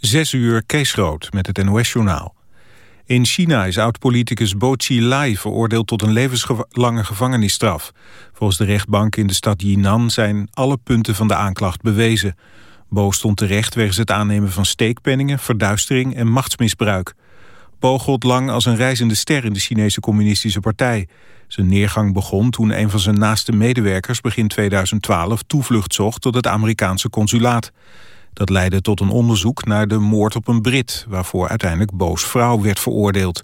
Zes uur Kees Groot met het NOS-journaal. In China is oud-politicus Bo Xilai veroordeeld tot een levenslange gevangenisstraf. Volgens de rechtbank in de stad Jinan zijn alle punten van de aanklacht bewezen. Bo stond terecht wegens het aannemen van steekpenningen, verduistering en machtsmisbruik. Bo gold lang als een reizende ster in de Chinese communistische partij. Zijn neergang begon toen een van zijn naaste medewerkers begin 2012 toevlucht zocht tot het Amerikaanse consulaat. Dat leidde tot een onderzoek naar de moord op een Brit... waarvoor uiteindelijk Boos vrouw werd veroordeeld.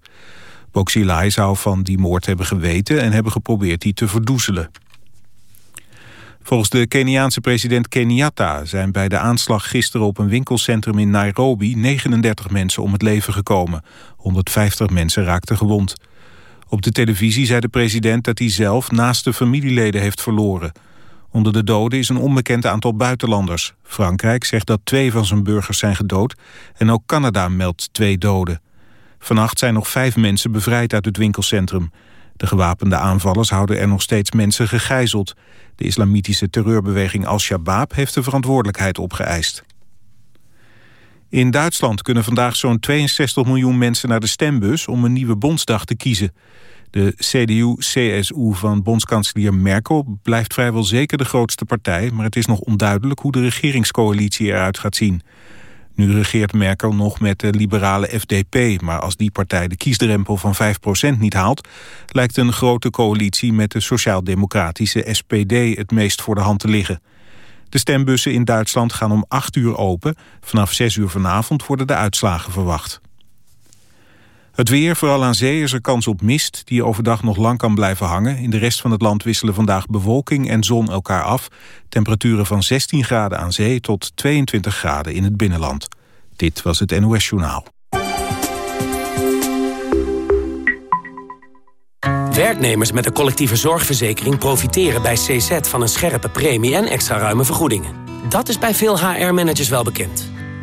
Boxilai zou van die moord hebben geweten... en hebben geprobeerd die te verdoezelen. Volgens de Keniaanse president Kenyatta zijn bij de aanslag gisteren op een winkelcentrum in Nairobi 39 mensen om het leven gekomen. 150 mensen raakten gewond. Op de televisie zei de president dat hij zelf naast de familieleden heeft verloren. Onder de doden is een onbekend aantal buitenlanders. Frankrijk zegt dat twee van zijn burgers zijn gedood... en ook Canada meldt twee doden. Vannacht zijn nog vijf mensen bevrijd uit het winkelcentrum. De gewapende aanvallers houden er nog steeds mensen gegijzeld. De islamitische terreurbeweging Al-Shabaab heeft de verantwoordelijkheid opgeëist. In Duitsland kunnen vandaag zo'n 62 miljoen mensen naar de stembus... om een nieuwe bondsdag te kiezen. De CDU-CSU van bondskanselier Merkel blijft vrijwel zeker de grootste partij... maar het is nog onduidelijk hoe de regeringscoalitie eruit gaat zien. Nu regeert Merkel nog met de liberale FDP... maar als die partij de kiesdrempel van 5% niet haalt... lijkt een grote coalitie met de sociaal-democratische SPD... het meest voor de hand te liggen. De stembussen in Duitsland gaan om 8 uur open. Vanaf 6 uur vanavond worden de uitslagen verwacht. Het weer, vooral aan zee, is er kans op mist... die overdag nog lang kan blijven hangen. In de rest van het land wisselen vandaag bewolking en zon elkaar af. Temperaturen van 16 graden aan zee tot 22 graden in het binnenland. Dit was het NOS Journaal. Werknemers met een collectieve zorgverzekering profiteren bij CZ van een scherpe premie en extra ruime vergoedingen. Dat is bij veel HR-managers wel bekend.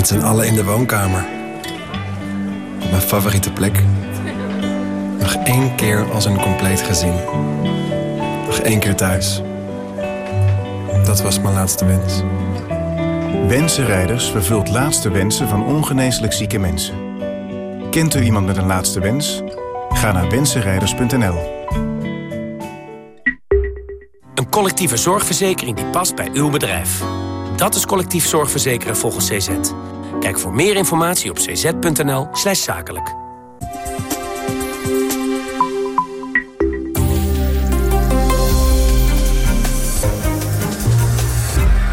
Met z'n allen in de woonkamer. Op mijn favoriete plek. Nog één keer als een compleet gezin. Nog één keer thuis. Dat was mijn laatste wens. Wensenrijders vervult laatste wensen van ongeneeslijk zieke mensen. Kent u iemand met een laatste wens? Ga naar wensenrijders.nl. Een collectieve zorgverzekering die past bij uw bedrijf. Dat is collectief zorgverzekeren volgens CZ. Kijk voor meer informatie op cz.nl slash zakelijk.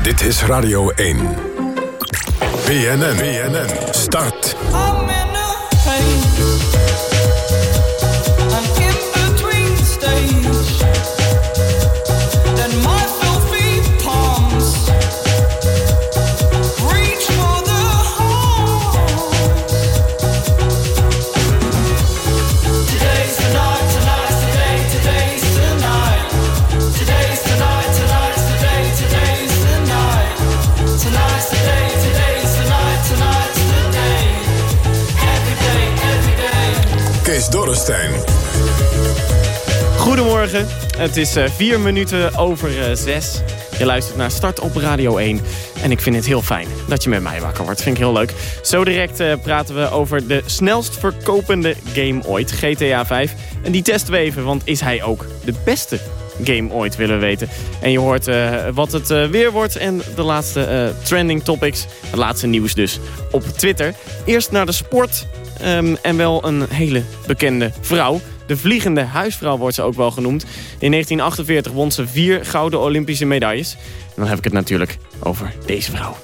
Dit is Radio 1. BNN. BNN. Start. Het is uh, vier minuten over uh, zes. Je luistert naar Start op Radio 1. En ik vind het heel fijn dat je met mij wakker wordt. Vind ik heel leuk. Zo direct uh, praten we over de snelst verkopende game ooit, GTA 5. En die testen we even, want is hij ook de beste game ooit, willen we weten. En je hoort wat het weer wordt en de laatste trending topics. Het laatste nieuws dus op Twitter. Eerst naar de sport um, en wel een hele bekende vrouw... De vliegende huisvrouw wordt ze ook wel genoemd. In 1948 won ze vier gouden Olympische medailles. En dan heb ik het natuurlijk over deze vrouw.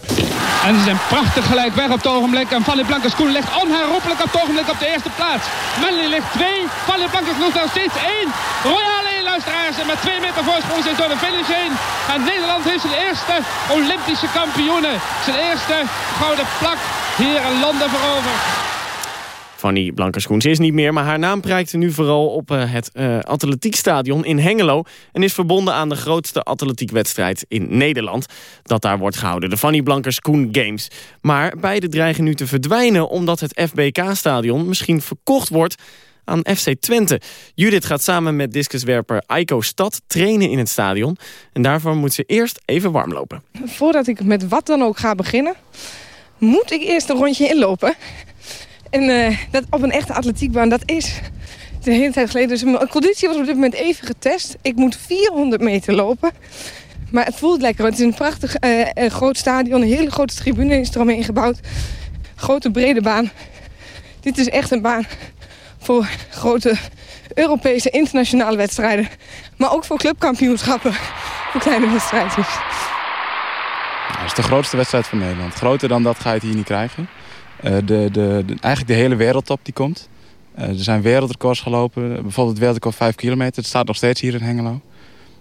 En ze zijn prachtig gelijk weg op het ogenblik. En Valle Blancas Koen ligt onherroepelijk op het ogenblik op de eerste plaats. Melanie ligt twee. Valle Blancas Koen nog steeds één. Royale luisteraars. En met twee meter voorsprong zijn door de finish heen. En Nederland heeft zijn eerste Olympische kampioenen. Zijn eerste gouden plak hier in Londen veroverd. Fanny Blankerskoens is niet meer, maar haar naam prijkt nu vooral op uh, het uh, atletiekstadion in Hengelo... en is verbonden aan de grootste atletiekwedstrijd in Nederland... dat daar wordt gehouden, de Fanny Blankerskoen Games. Maar beide dreigen nu te verdwijnen omdat het FBK-stadion misschien verkocht wordt aan FC Twente. Judith gaat samen met discuswerper Aiko Stad trainen in het stadion. En daarvoor moet ze eerst even warm lopen. Voordat ik met wat dan ook ga beginnen... moet ik eerst een rondje inlopen. En uh, dat op een echte atletiekbaan, dat is de hele tijd geleden. Dus mijn conditie was op dit moment even getest. Ik moet 400 meter lopen. Maar het voelt lekker. Het is een prachtig uh, groot stadion. Een hele grote tribune is er omheen gebouwd. Grote brede baan. Dit is echt een baan voor grote Europese internationale wedstrijden. Maar ook voor clubkampioenschappen. Voor kleine wedstrijdjes. Dat is de grootste wedstrijd van Nederland. Groter dan dat ga je het hier niet krijgen. Uh, de, de, de, eigenlijk de hele wereldtop die komt. Uh, er zijn wereldrecords gelopen. Bijvoorbeeld het wereldrecord 5 kilometer. Het staat nog steeds hier in Hengelo.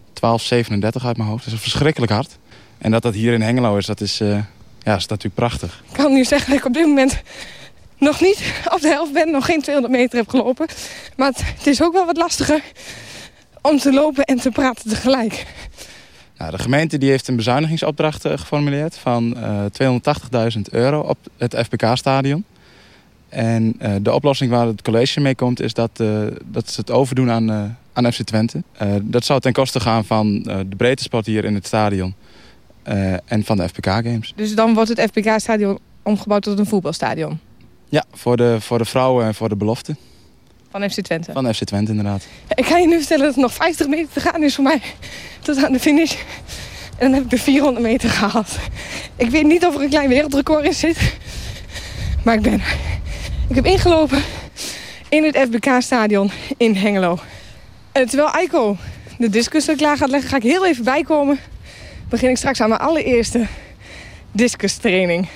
12,37 uit mijn hoofd. Dat is verschrikkelijk hard. En dat dat hier in Hengelo is, dat is, uh, ja, is natuurlijk prachtig. Ik kan nu zeggen dat ik op dit moment nog niet op de helft ben. Nog geen 200 meter heb gelopen. Maar het is ook wel wat lastiger om te lopen en te praten tegelijk. Nou, de gemeente die heeft een bezuinigingsopdracht uh, geformuleerd van uh, 280.000 euro op het FBK-stadion. En uh, de oplossing waar het college mee komt is dat, dat ze het overdoen aan, aan FC Twente. dat zou ten koste gaan van de breedte sport hier in het stadion en van de FBK-games. Dus dan wordt het FBK-stadion omgebouwd tot een voetbalstadion? Ja, voor de, voor de vrouwen en voor de belofte. Van FC Twente? Van FC Twente, inderdaad. Ik kan je nu vertellen dat het nog 50 meter te gaan is voor mij tot aan de finish. En dan heb ik de 400 meter gehaald. Ik weet niet of er een klein wereldrecord in zit. Maar ik ben Ik heb ingelopen in het FBK-stadion in Hengelo. En terwijl Eiko de discus er klaar gaat leggen, ga ik heel even bijkomen. Begin ik straks aan mijn allereerste discustraining.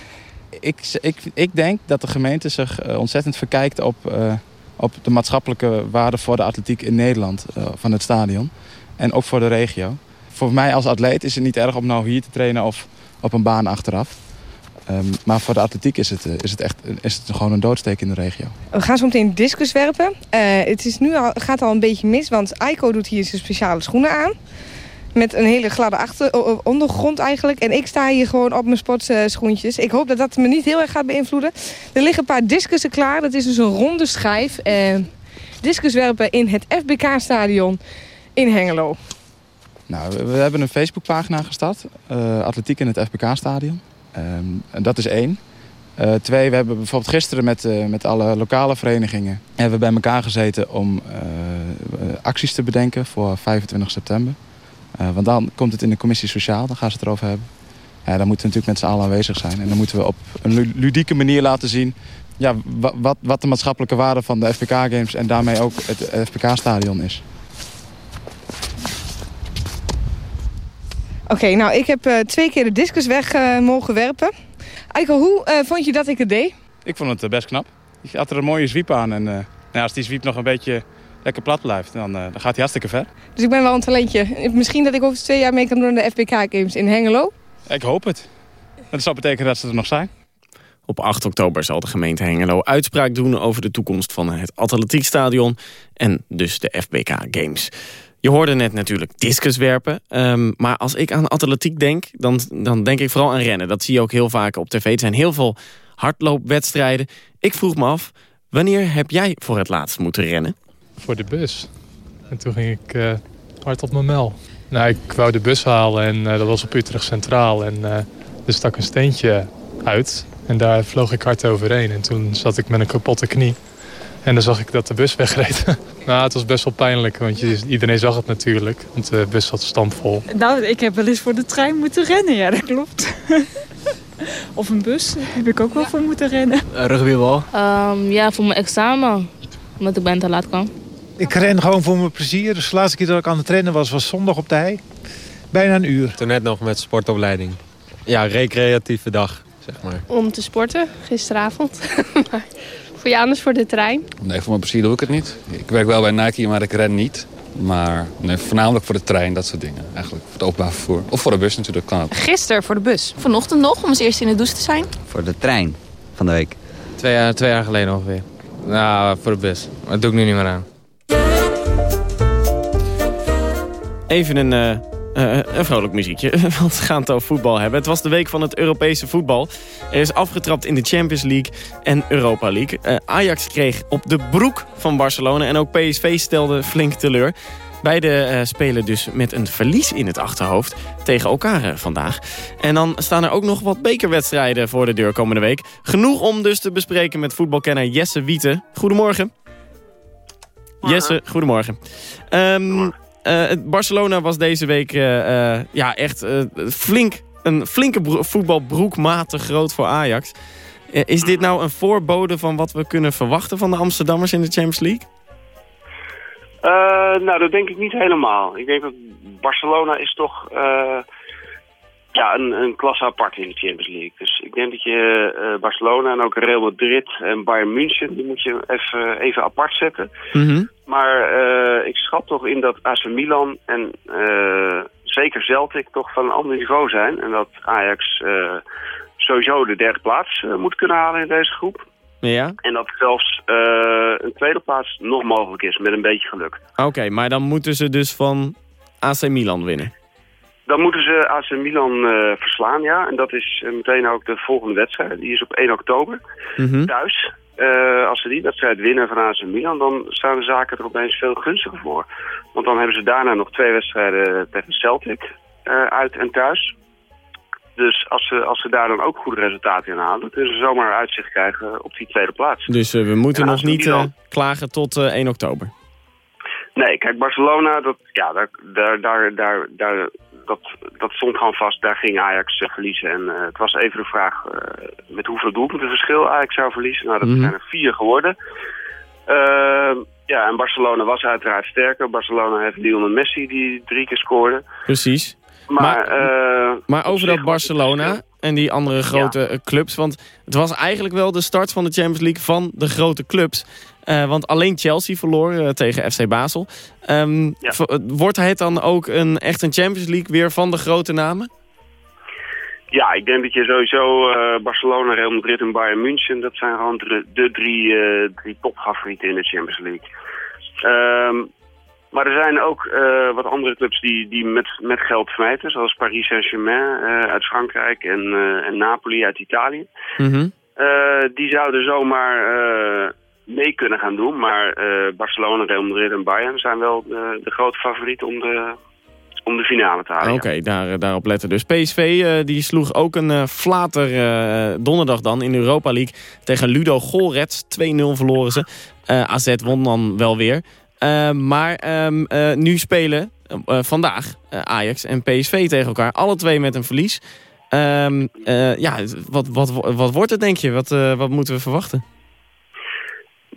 Ik, ik, ik denk dat de gemeente zich ontzettend verkijkt op, uh, op de maatschappelijke waarde voor de atletiek in Nederland uh, van het stadion. En ook voor de regio. Voor mij als atleet is het niet erg om nou hier te trainen of op een baan achteraf. Um, maar voor de atletiek is het, is, het echt, is het gewoon een doodsteek in de regio. We gaan zo meteen discus werpen. Uh, het is nu al, gaat al een beetje mis, want Aiko doet hier zijn speciale schoenen aan. Met een hele gladde ondergrond eigenlijk. En ik sta hier gewoon op mijn sportschoentjes. Ik hoop dat dat me niet heel erg gaat beïnvloeden. Er liggen een paar discussen klaar. Dat is dus een ronde schijf. Eh, discuswerpen in het FBK-stadion in Hengelo. Nou, we, hebben een Facebookpagina gestart. Uh, atletiek in het FBK-stadion. En dat is één. Uh, twee, we hebben bijvoorbeeld gisteren met, uh, met alle lokale verenigingen... hebben we bij elkaar gezeten om acties te bedenken voor 25 september. Uh, want dan komt het in de commissie sociaal, dan gaan ze het erover hebben. Ja, dan moeten we natuurlijk met z'n allen aanwezig zijn. En dan moeten we op een ludieke manier laten zien... Ja, wat, wat de maatschappelijke waarde van de FPK-games... en daarmee ook het FPK-stadion is. Oké, okay, nou ik heb uh, twee keer de discus weg uh, mogen werpen. Eiko, hoe uh, vond je dat ik het deed? Ik vond het best knap. Je had er een mooie zwiep aan. En nou, als die zwiep nog een beetje lekker plat blijft, dan, dan gaat hij hartstikke ver. Dus ik ben wel een talentje. Misschien dat ik over twee jaar mee kan doen aan de FPK-games in Hengelo? Ik hoop het. Dat zou betekenen dat ze er nog zijn. Op 8 oktober zal de gemeente Hengelo uitspraak doen over de toekomst van het atletiekstadion en dus de FBK Games. Je hoorde net natuurlijk discus werpen. Um, maar als ik aan atletiek denk, dan, dan denk ik vooral aan rennen. Dat zie je ook heel vaak op tv. Er zijn heel veel hardloopwedstrijden. Ik vroeg me af, wanneer heb jij voor het laatst moeten rennen? Voor de bus. En toen ging ik uh, hard op mijn mel. Nou, ik wou de bus halen en uh, dat was op Utrecht Centraal. En uh, er stak een steentje uit. En daar vloog ik hard overheen. En toen zat ik met een kapotte knie. En dan zag ik dat de bus wegreed. nou, het was best wel pijnlijk, want je, iedereen zag het natuurlijk. Want de bus zat stampvol. Nou, ik heb wel eens voor de trein moeten rennen, ja, dat klopt. of een bus, daar heb ik ook wel voor moeten rennen. Uh, rugbybal? Um, ja, voor mijn examen, omdat ik ben te laat kwam. Ik ren gewoon voor mijn plezier. Dus de laatste keer dat ik aan het trainen was, was zondag op de hei. Bijna een uur. Toen net nog met sportopleiding. Ja, recreatieve dag, zeg maar. Om te sporten, gisteravond. Voor je anders voor de trein? Nee, voor mijn plezier doe ik het niet. Ik werk wel bij Nike, maar ik ren niet. Maar nee, voornamelijk voor de trein, dat soort dingen. Eigenlijk voor het openbaar vervoer. Of voor de bus natuurlijk, kan ook. Gisteren voor de bus. Vanochtend nog, om als eerste in de douche te zijn. Voor de trein van de week. Twee jaar, twee jaar geleden ongeveer. Nou, voor de bus. Maar dat doe ik nu niet meer aan. Even een, uh, een vrolijk muziekje, want we gaan het over voetbal hebben. Het was de week van het Europese voetbal. Er is afgetrapt in de Champions League en Europa League. Uh, Ajax kreeg op de broek van Barcelona en ook PSV stelde flink teleur. Beide spelen dus met een verlies in het achterhoofd tegen elkaar vandaag. En dan staan er ook nog wat bekerwedstrijden voor de deur komende week. Genoeg om dus te bespreken met voetbalkenner Jesse Wieten. Goedemorgen. Jesse, goedemorgen. Um, uh, Barcelona was deze week uh, uh, ja, echt flink, een flinke voetbalbroek te groot voor Ajax. is dit nou een voorbode van wat we kunnen verwachten van de Amsterdammers in de Champions League? nou, dat denk ik niet helemaal. Ik denk dat Barcelona is toch ja, een, een klasse apart in de Champions League. Dus ik denk dat je Barcelona en ook Real Madrid en Bayern München... die moet je even, even apart zetten. Mm maar uh, ik schat toch in dat AC Milan en uh, zeker Celtic toch van een ander niveau zijn. En dat Ajax sowieso de derde plaats moet kunnen halen in deze groep. Ja. En dat zelfs een tweede plaats nog mogelijk is met een beetje geluk. Oké, maar dan moeten ze dus van AC Milan winnen? Dan moeten ze AC Milan verslaan, ja. En dat is meteen ook de volgende wedstrijd. Die is op 1 oktober. Mm -hmm. Thuis. Uh, als ze die wedstrijd winnen van AC Milan, dan staan de zaken er opeens veel gunstiger voor. Want dan hebben ze daarna nog twee wedstrijden tegen Celtic uh, uit en thuis. Dus als ze, als ze daar dan ook goede resultaten in halen, kunnen ze zomaar uitzicht krijgen op die tweede plaats. Dus uh, we moeten nog niet klagen tot 1 oktober? Nee, kijk, Barcelona, dat, ja, daar, daar, daar, daar dat, dat stond gewoon vast. Daar ging Ajax uh, verliezen. En uh, het was even de vraag uh, met hoeveel doelpunten verschil Ajax zou verliezen. Nou, dat Mhm. zijn er vier geworden. ja, en Barcelona was uiteraard sterker. Barcelona heeft Lionel Messi die drie keer scoorde. Precies. Maar, maar, maar over dat Barcelona en die andere grote ja. clubs. Want het was eigenlijk wel de start van de Champions League van de grote clubs. Uh, want alleen Chelsea verloor uh, tegen FC Basel. Um, ja. Wordt het dan ook een, echt een Champions League weer van de grote namen? Ja, ik denk dat je sowieso uh, Barcelona, Real Madrid en Bayern München... dat zijn gewoon de, de drie, drie topfavorieten in de Champions League. Um, maar er zijn ook wat andere clubs die, die met, met geld smijten... zoals Paris Saint-Germain uit Frankrijk en, en Napoli uit Italië. Mm -hmm. die zouden zomaar mee kunnen gaan doen. Maar uh, Barcelona, Real Madrid en Bayern zijn wel de, de grote favorieten om de, om de finale te halen. Oké, daar, daarop letten dus. PSV die sloeg ook een flater donderdag dan in de Europa League tegen Ludo Golrets. 2-0 verloren ze. AZ won dan wel weer. maar um, nu spelen vandaag Ajax en PSV tegen elkaar. Alle twee met een verlies. Um, ja, wat, wat, wat wordt het denk je? Wat, wat moeten we verwachten?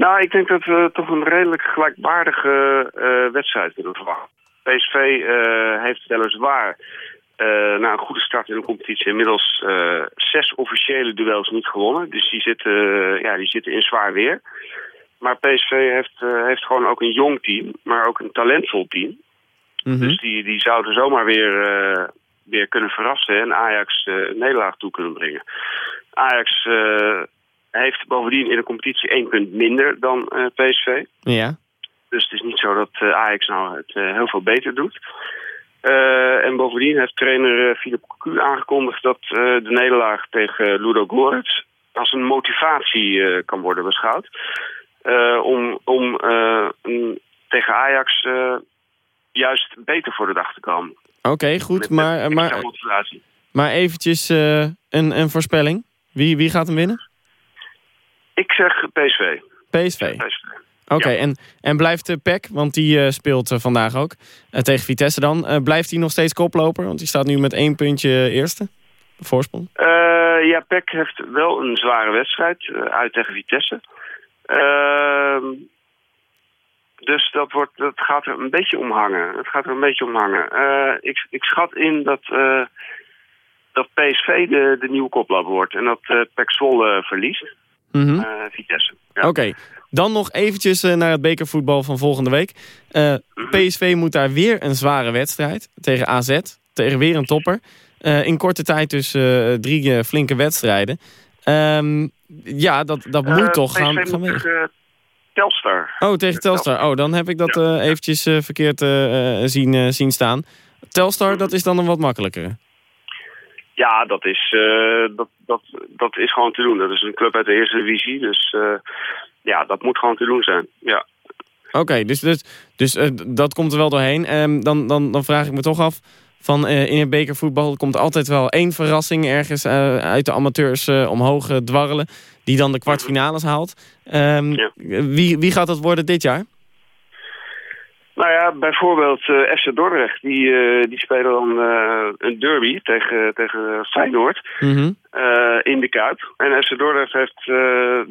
Nou, ik denk dat we toch een redelijk gelijkwaardige uh, wedstrijd kunnen verwachten. PSV uh, heeft weliswaar uh, na een goede start in de competitie inmiddels zes officiële duels niet gewonnen. Dus die zitten, ja, die zitten in zwaar weer. Maar PSV heeft, heeft gewoon ook een jong team, maar ook een talentvol team. Mm -hmm. Dus die, die zouden zomaar weer, weer kunnen verrassen en Ajax een nederlaag toe kunnen brengen. Ajax heeft bovendien in de competitie één punt minder dan uh, PSV. Ja. Dus het is niet zo dat uh, Ajax nou het uh, heel veel beter doet. En bovendien heeft trainer Philip Cocu aangekondigd dat de nederlaag tegen Ludo Goretz als een motivatie kan worden beschouwd. om om een, tegen Ajax juist beter voor de dag te komen. Oké, okay, goed. Met, maar, met maar, maar eventjes een, een voorspelling. Wie, wie gaat hem winnen? Ik zeg PSV. PSV. PSV. Oké, okay, ja. en, en blijft uh, Peck, want die uh, speelt uh, vandaag ook uh, tegen Vitesse dan. blijft hij nog steeds koploper? Want die staat nu met één puntje eerste. Voorsprong. ja, Peck heeft wel een zware wedstrijd uit tegen Vitesse. Ehm, dus dat, wordt, dat gaat er een beetje om hangen. Het gaat er een beetje om hangen. ik, ik schat in dat, dat PSV de, de nieuwe koploper wordt. En dat Peck Zwolle verliest. Mm -hmm. uh, Vitesse. Ja. Oké, okay. dan nog eventjes uh, naar het bekervoetbal van volgende week. Mm -hmm. PSV moet daar weer een zware wedstrijd tegen AZ. Tegen weer een topper. in korte tijd dus drie flinke wedstrijden. Um, ja, dat, dat moet toch PSV gaan, gaan tegen, Telstar. Oh, tegen Telstar. Oh, dan heb ik dat eh, eventjes eh, verkeerd eh, eh, zien, eh, zien staan. Telstar, dat is dan een wat makkelijkere. Ja, dat is, eh, dat, dat, dat is gewoon te doen. Dat is een club uit de eerste divisie. Dus eh, ja, dat moet gewoon te doen zijn. Ja. Oké, dus, dus, dus eh, dat komt er wel doorheen. Ehm, dan, dan, dan vraag ik me toch af... Van, in het bekervoetbal komt altijd wel één verrassing ergens uit de amateurs omhoog dwarrelen. Die dan de kwartfinales haalt. Ehm, wie, wie gaat dat worden dit jaar? Nou ja, bijvoorbeeld eh FC Dordrecht. Die, eh, die spelen dan eh, een derby tegen, tegen Feyenoord. Mhm. in de Kuip. En FC Dordrecht heeft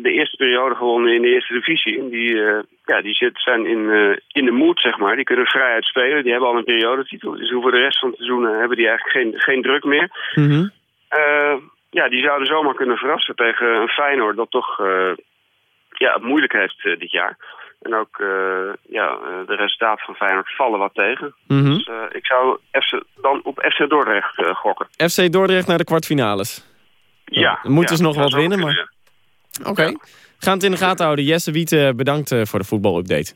de eerste periode gewonnen in de eerste divisie. En die, ja, die zit, zijn in, in de moed, zeg maar. Die kunnen vrijheid spelen. Die hebben al een periodetitel. Dus voor de rest van het seizoen hebben die eigenlijk geen, geen druk meer. Mhm. Ja, die zouden zomaar kunnen verrassen tegen een Feyenoord dat toch ja, het moeilijk heeft dit jaar. En ook eh, ja, eh, de resultaten van Feyenoord vallen wat tegen. Mhm. Dus eh, ik zou FC, dan op FC Dordrecht gokken. FC Dordrecht naar de kwartfinales. Ja. Dan moeten ja, ze nog wat winnen, kunnen, maar... Oké. Gaan het in de gaten houden. Jesse Wieten, bedankt voor de voetbalupdate.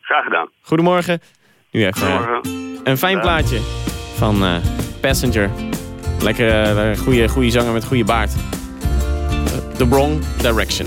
Graag gedaan. Goedemorgen. Nu even Goedemorgen. een fijn Ja. plaatje van Passenger. Lekker goede, goede zanger met goede baard. The Wrong Direction.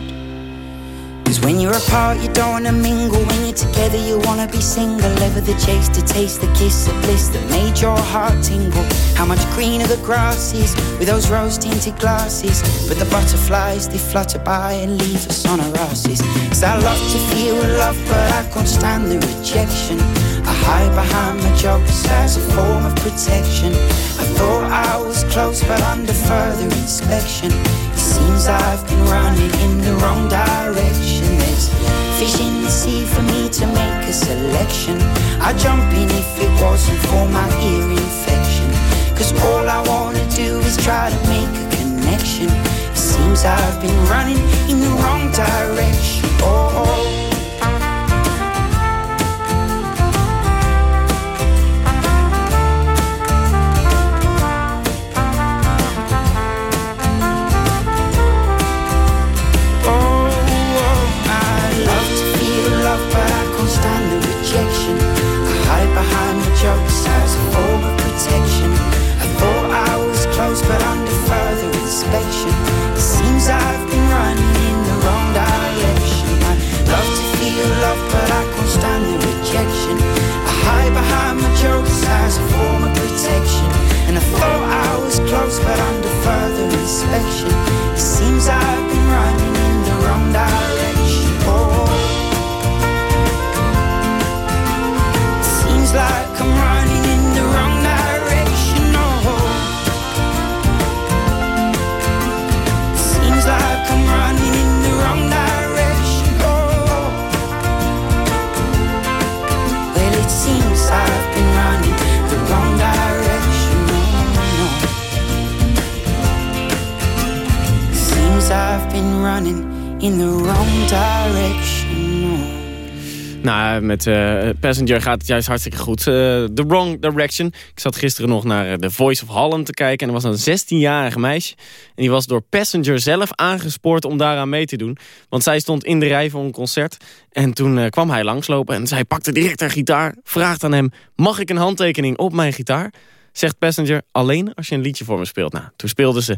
Cause when you're apart, you don't wanna mingle. When you're together, you wanna be single. Ever the chase to taste the kiss of bliss that made your heart tingle. How much greener the grass is with those rose tinted glasses. But the butterflies, they flutter by and leave us on our asses. Cause I love to feel love, but I can't stand the rejection. I hide behind my jokes as a form of protection. I thought I was close, but under further inspection, it seems I've been running in the wrong direction. There's fish in the sea for me to make a selection. I'd jump in if it wasn't for my ear infection. Cause all I wanna do is try to make a connection. It seems I've been running in the wrong direction. Oh, oh. Passenger gaat het juist hartstikke goed. Uh, the Wrong Direction. Ik zat gisteren nog naar The Voice of Holland te kijken... en er was een 16-jarige meisje. En die was door Passenger zelf aangespoord om daaraan mee te doen. Want zij stond in de rij voor een concert. En toen uh, kwam hij langslopen en zij pakte direct haar gitaar... vraagt aan hem, mag ik een handtekening op mijn gitaar? Zegt Passenger, alleen als je een liedje voor me speelt. Nou, toen speelden ze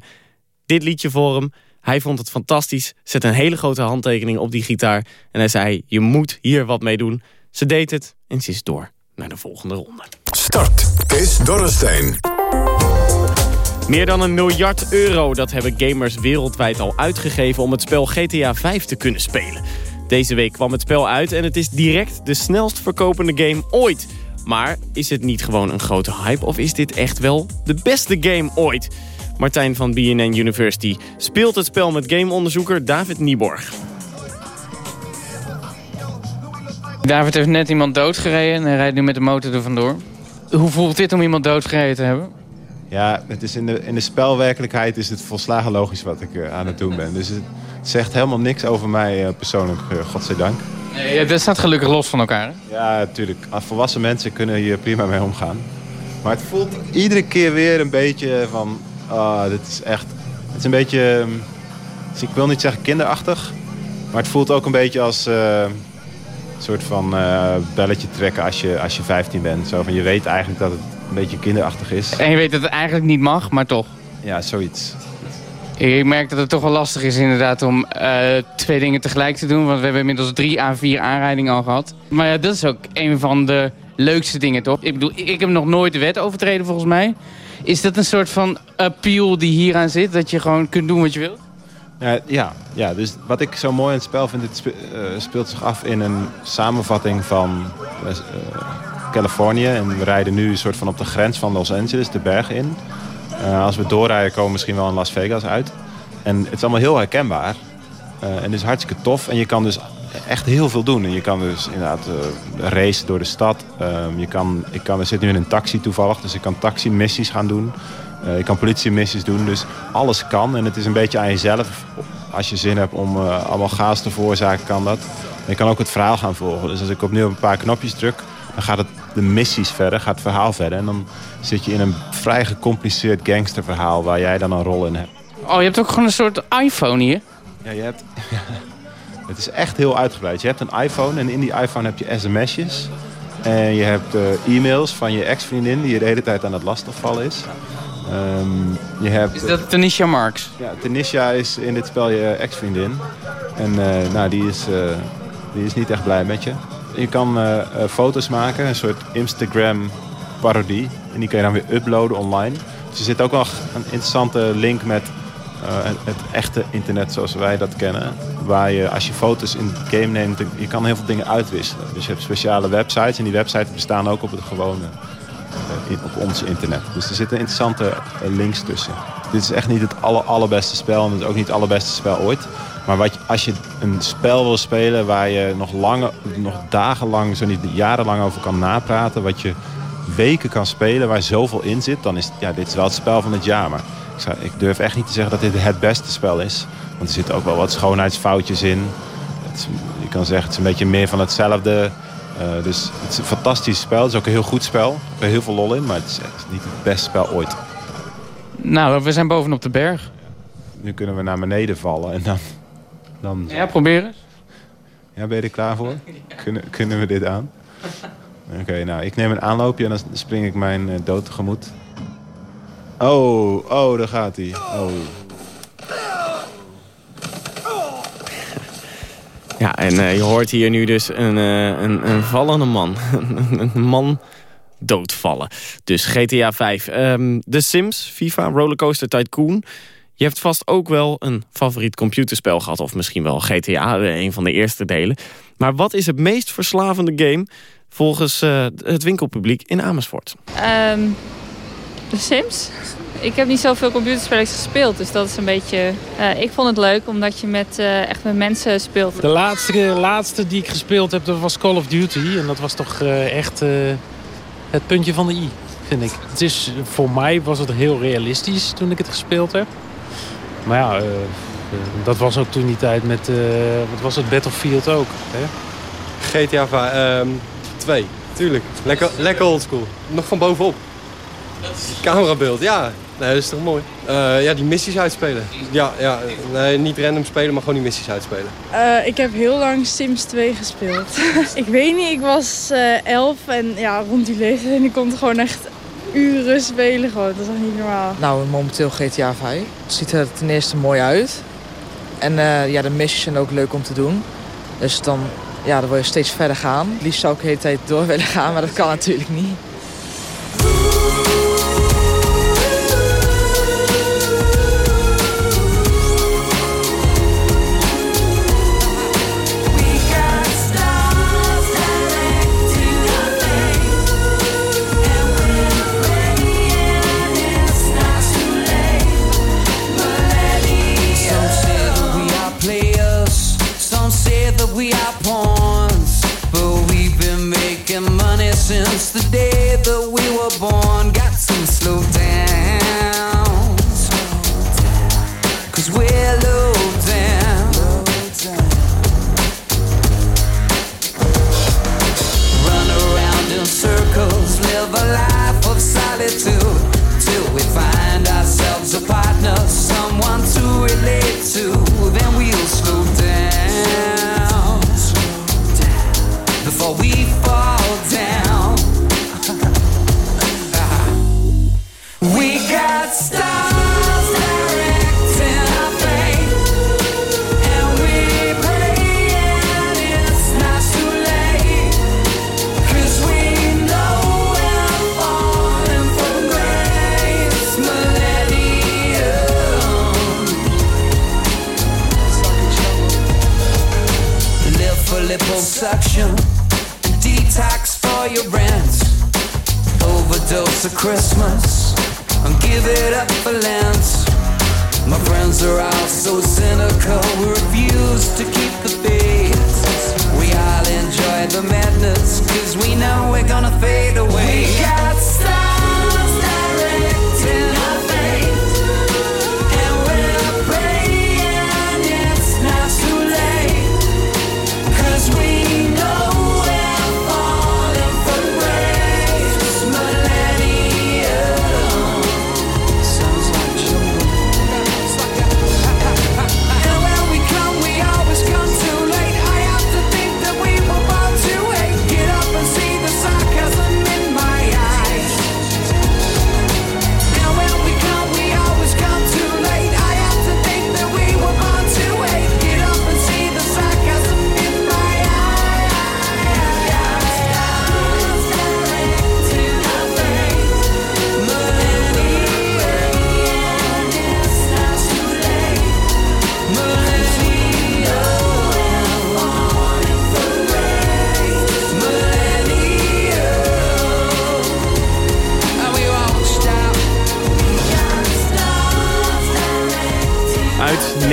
dit liedje voor hem... Hij vond het fantastisch, zette een hele grote handtekening op die gitaar... en hij zei, je moet hier wat mee doen. Ze deed het en ze is door naar de volgende ronde. Start Kees Dorrestein. Meer dan een miljard euro, dat hebben gamers wereldwijd al uitgegeven... om het spel GTA 5 te kunnen spelen. Deze week kwam het spel uit en het is direct de snelst verkopende game ooit... Maar is het niet gewoon een grote hype of is dit echt wel de beste game ooit? Martijn van BNN University speelt het spel met gameonderzoeker David Nieborg. David heeft net iemand doodgereden en hij rijdt nu met de motor er vandoor. Hoe voelt dit om iemand doodgereden te hebben? Ja, het is in, de, in de spelwerkelijkheid is het volslagen logisch wat ik uh, aan het doen ben. Dus het zegt helemaal niks over mij uh, persoonlijk, uh, godzijdank. Nee, dat staat gelukkig los van elkaar. Hè? Ja, natuurlijk. Volwassen mensen kunnen hier prima mee omgaan. Maar het voelt iedere keer weer een beetje van... Oh, dit is echt... Het is een beetje... Dus ik wil niet zeggen kinderachtig. Maar het voelt ook een beetje als... Een soort van uh, belletje trekken als je, als je 15 bent. Zo van, je weet eigenlijk dat het een beetje kinderachtig is. En je weet dat het eigenlijk niet mag, maar toch? Ja, zoiets. Ik merk dat het toch wel lastig is inderdaad om uh, twee dingen tegelijk te doen. Want we hebben inmiddels drie à vier aanrijdingen al gehad. Maar ja, dat is ook een van de leukste dingen, toch? Ik bedoel, ik heb nog nooit de wet overtreden volgens mij. Is dat een soort van appeal die hieraan zit? Dat je gewoon kunt doen wat je wilt? Ja, ja, ja, dus wat ik zo mooi in het spel vind... het uh, speelt zich af in een samenvatting van uh, Californië. En we rijden nu een soort van op de grens van Los Angeles, de bergen in. Uh, als we doorrijden komen we misschien wel in Las Vegas uit. En het is allemaal heel herkenbaar. en het is hartstikke tof. En je kan dus echt heel veel doen. En je kan dus inderdaad uh, racen door de stad. Uh, je kan, ik, kan, ik zit nu in een taxi toevallig, dus ik kan taximissies gaan doen. Uh, ik kan politiemissies doen, dus alles kan. En het is een beetje aan jezelf. Als je zin hebt om allemaal chaos te veroorzaken, kan dat. En je kan ook het verhaal gaan volgen. Dus als ik opnieuw een paar knopjes druk, dan gaat het de missies verder, gaat het verhaal verder. En dan zit je in een vrij gecompliceerd gangsterverhaal waar jij dan een rol in hebt. Oh, je hebt ook gewoon een soort iPhone hier? Ja, je hebt... Het is echt heel uitgebreid. Je hebt een iPhone en in die iPhone heb je sms'jes. En je hebt uh, e-mails van je ex-vriendin die je de hele tijd aan het lastigvallen is. Um, je hebt, is dat Tanisha Marks? Ja, Tanisha is in dit spel je ex-vriendin. En uh, nou, die, is, uh, die is niet echt blij met je. Je kan foto's maken, een soort Instagram-parodie. En die kan je dan weer uploaden online. Dus er zit ook nog een interessante link met uh, het, echte internet zoals wij dat kennen. Waar je, als je foto's in het game neemt, je kan heel veel dingen uitwisselen. Dus je hebt speciale websites en die websites bestaan ook op het gewone, in, op ons internet. Dus er zitten interessante uh, links tussen. Dit is echt niet het aller, allerbeste spel en het is ook niet het allerbeste spel ooit. Maar wat als je een spel wil spelen waar je nog, lange, nog dagenlang, zo niet jarenlang over kan napraten. Wat je weken kan spelen, waar zoveel in zit. Dan is ja, dit is wel het spel van het jaar. Maar ik, ik, durf echt niet te zeggen dat dit het beste spel is. Want er zitten ook wel wat schoonheidsfoutjes in. Je kan zeggen, het is een beetje meer van hetzelfde. Uh, dus het is een fantastisch spel. Het is ook een heel goed spel. Er is heel veel lol in, maar het is, het is niet het beste spel ooit. Nou, we zijn bovenop de berg. Nu kunnen we naar beneden vallen en dan... dan... Ja, probeer eens. Ja, ben je er klaar voor? kunnen, kunnen we dit aan? Oké, okay, nou, ik neem een aanloopje en dan spring ik mijn uh, dood tegemoet. Oh, oh, daar gaat hij. Oh. Ja, en uh, je hoort hier nu dus een, uh, een, een vallende man. een man doodvallen. Dus GTA 5. Um, The Sims, FIFA, Rollercoaster Tycoon. Je hebt vast ook wel een favoriet computerspel gehad. Of misschien wel GTA, een van de eerste delen. Maar wat is het meest verslavende game volgens het winkelpubliek in Amersfoort? Um, The Sims. Ik heb niet zoveel computerspelletjes gespeeld, dus dat is een beetje... Uh, ik vond het leuk, omdat je met, uh, echt met mensen speelt. De laatste, laatste die ik gespeeld heb, dat was Call of Duty. En dat was toch uh, echt het puntje van de i, vind ik. Het is, voor mij was het heel realistisch toen ik het gespeeld heb. Maar ja, dat was ook toen die tijd met... wat was het? Battlefield ook, hè? GTA 2, tuurlijk. Lekker, lekker oldschool. Nog van bovenop. Camerabeeld, ja. Nee, dat is toch mooi. Eh, ja, die missies uitspelen. Ja, ja, nee, niet random spelen, maar gewoon die missies uitspelen. Eh, ik heb heel lang Sims 2 gespeeld. ik weet niet, ik was eh, elf en ja, rond die leeftijd en ik kon gewoon echt uren spelen. Gewoon. Dat is echt niet normaal. Nou, momenteel GTA 5. Het ziet er ten eerste mooi uit. En eh, ja, de missies zijn ook leuk om te doen. Dus dan, ja, dan wil je steeds verder gaan. Het liefst zou ik de hele tijd door willen gaan, maar dat kan natuurlijk niet. Since the day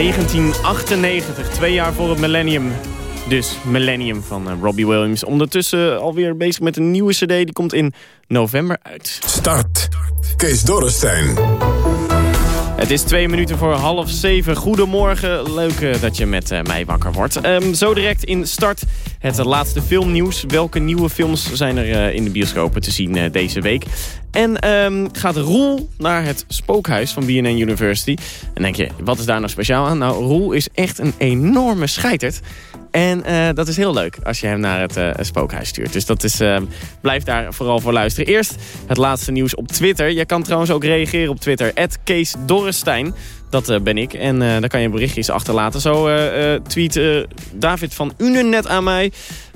1998, twee jaar voor het millennium. Dus Millennium van eh, Robbie Williams. Ondertussen alweer bezig met een nieuwe cd. Die komt in november uit. Start. Kees Dorrestein. Het is twee minuten voor half zeven. Goedemorgen. Leuk eh, dat je met eh, mij wakker wordt. Ehm, zo direct in start het laatste filmnieuws. Welke nieuwe films zijn er in de bioscopen te zien deze week? En ehm, gaat Roel naar het spookhuis van BNN University. En denk je, wat is daar nou speciaal aan? Nou, Roel is echt een enorme scheiterd. En eh, dat is heel leuk als je hem naar het eh, spookhuis stuurt. Dus dat is, ehm, blijf daar vooral voor luisteren. Eerst het laatste nieuws op Twitter. Je kan trouwens ook reageren op Twitter. Kees Dorrestein. Dat eh, ben ik. En daar kan je berichtjes achterlaten. Zo tweet David van Unen net aan mij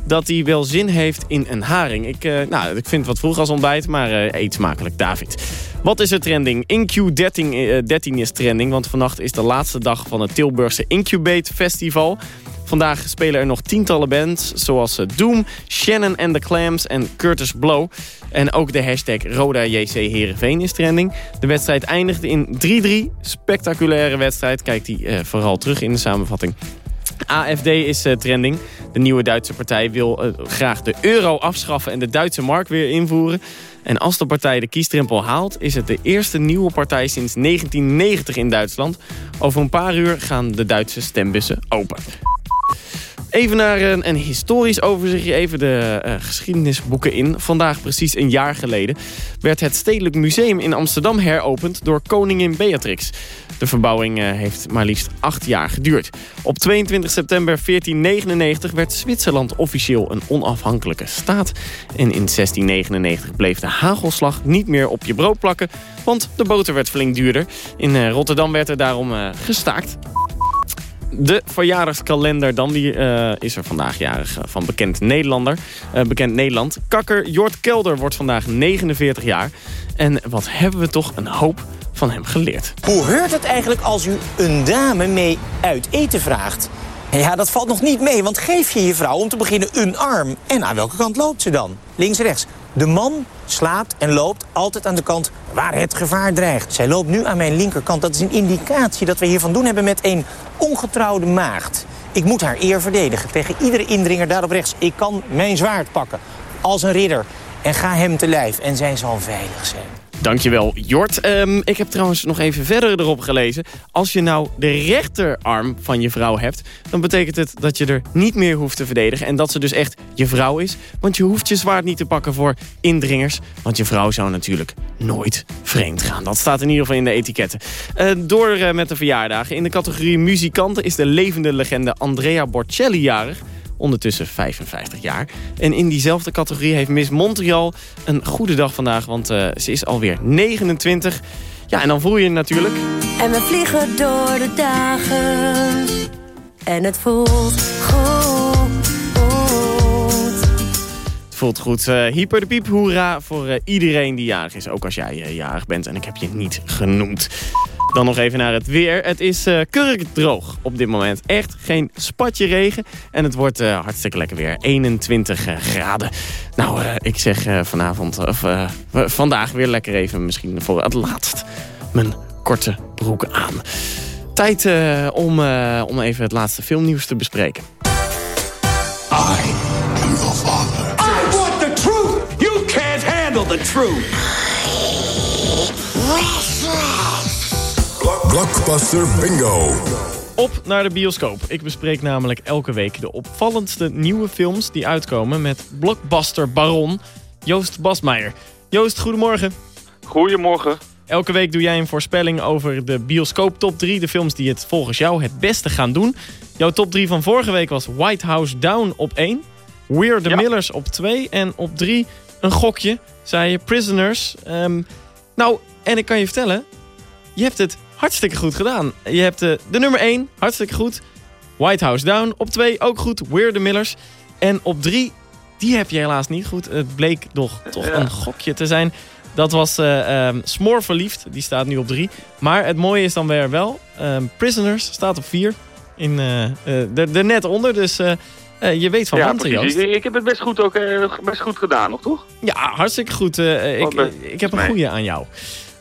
dat hij wel zin heeft in een haring. Ik, eh, nou, ik vind het wat vroeg als ontbijt, maar eh, eet smakelijk, David. Wat is er trending? InQ13 eh, 13 is trending, want vannacht is de laatste dag van het Tilburgse Incubate Festival. Vandaag spelen er nog tientallen bands, zoals eh, Doom, Shannon and the Clams en Curtis Blow. En ook de hashtag RodaJC Heerenveen is trending. De wedstrijd eindigde in 3-3. Spectaculaire wedstrijd. Kijk die vooral terug in de samenvatting. AFD is eh, trending. De nieuwe Duitse partij wil eh, graag de euro afschaffen en de Duitse mark weer invoeren. En als de partij de kiesdrempel haalt, is het de eerste nieuwe partij sinds 1990 in Duitsland. Over een paar uur gaan de Duitse stembussen open. Even naar een, historisch overzichtje, even de eh, geschiedenisboeken in. Vandaag, precies een jaar geleden, werd het Stedelijk Museum in Amsterdam heropend door koningin Beatrix. De verbouwing eh, heeft maar liefst acht jaar geduurd. Op 22 september 1499 werd Zwitserland officieel een onafhankelijke staat. En in 1699 bleef de hagelslag niet meer op je brood plakken, want de boter werd flink duurder. In eh, Rotterdam werd er daarom gestaakt. De verjaardagskalender dan, die eh, is er vandaag jarig eh, van bekend Nederlander. eh, bekend Nederland. Kakker Jort Kelder wordt vandaag 49 jaar. En wat hebben we toch een hoop van hem geleerd. Hoe heurt het eigenlijk als u een dame mee uit eten vraagt? Ja, dat valt nog niet mee, want geef je je vrouw om te beginnen een arm. En aan welke kant loopt ze dan? Links, rechts. De man slaapt en loopt altijd aan de kant waar het gevaar dreigt. Zij loopt nu aan mijn linkerkant. Dat is een indicatie dat we hier van doen hebben met een ongetrouwde maagd. Ik moet haar eer verdedigen tegen iedere indringer daarop rechts. Ik kan mijn zwaard pakken als een ridder en ga hem te lijf en zij zal veilig zijn. Dankjewel, Jort. Ehm, ik heb trouwens nog even verder erop gelezen. Als je nou de rechterarm van je vrouw hebt... dan betekent het dat je er niet meer hoeft te verdedigen... en dat ze dus echt je vrouw is. Want je hoeft je zwaard niet te pakken voor indringers. Want je vrouw zou natuurlijk nooit vreemd gaan. Dat staat in ieder geval in de etiketten. Eh, door eh, met de verjaardagen. In de categorie muzikanten is de levende legende Andrea Bocelli jarig ondertussen 55 jaar. En in diezelfde categorie heeft Miss Montreal een goede dag vandaag, want eh, ze is alweer 29. Ja, en dan voel je natuurlijk... En we vliegen door de dagen. En het voelt goed. Het voelt goed. Eh, hyper de piep, hoera voor eh, iedereen die jarig is. Ook als jij jarig bent en ik heb je niet genoemd. Dan nog even naar het weer. Het is eh kurkdroog op dit moment. Echt geen spatje regen. En het wordt eh, hartstikke lekker weer. 21 eh, graden. Nou, eh, ik zeg eh, vanavond, of eh, vandaag weer lekker even misschien voor het laatst mijn korte broek aan. Tijd eh, om, eh, om even het laatste filmnieuws te bespreken. I want the truth. You can't handle the truth. Blockbuster Bingo. Op naar de bioscoop. Ik bespreek namelijk elke week de opvallendste nieuwe films die uitkomen met blockbuster baron Joost Basmeijer. Joost, goedemorgen. Goedemorgen. Elke week doe jij een voorspelling over de bioscoop top 3. De films die het volgens jou het beste gaan doen. Jouw top 3 van vorige week was White House Down op 1. We're the Millers op 2. En op 3 een gokje, zei je Prisoners. Ehm, nou, en ik kan je vertellen, je hebt het hartstikke goed gedaan. Je hebt de, de nummer 1, hartstikke goed. White House Down. Op 2 ook goed, We're the Millers. En op 3, die heb je helaas niet goed. Het bleek nog toch een gokje te zijn. Dat was eh ehm, Smoor Verliefd. Die staat nu op 3. Maar het mooie is dan weer wel... ehm, Prisoners staat op 4. In, eh, eh, er, net onder. Dus eh, eh, je weet van ja, wanten, precies. Joost. Ik, ik heb het best goed, ook, eh, best goed gedaan nog, toch? Ja, hartstikke goed. Eh, ik, ik heb een goede aan jou.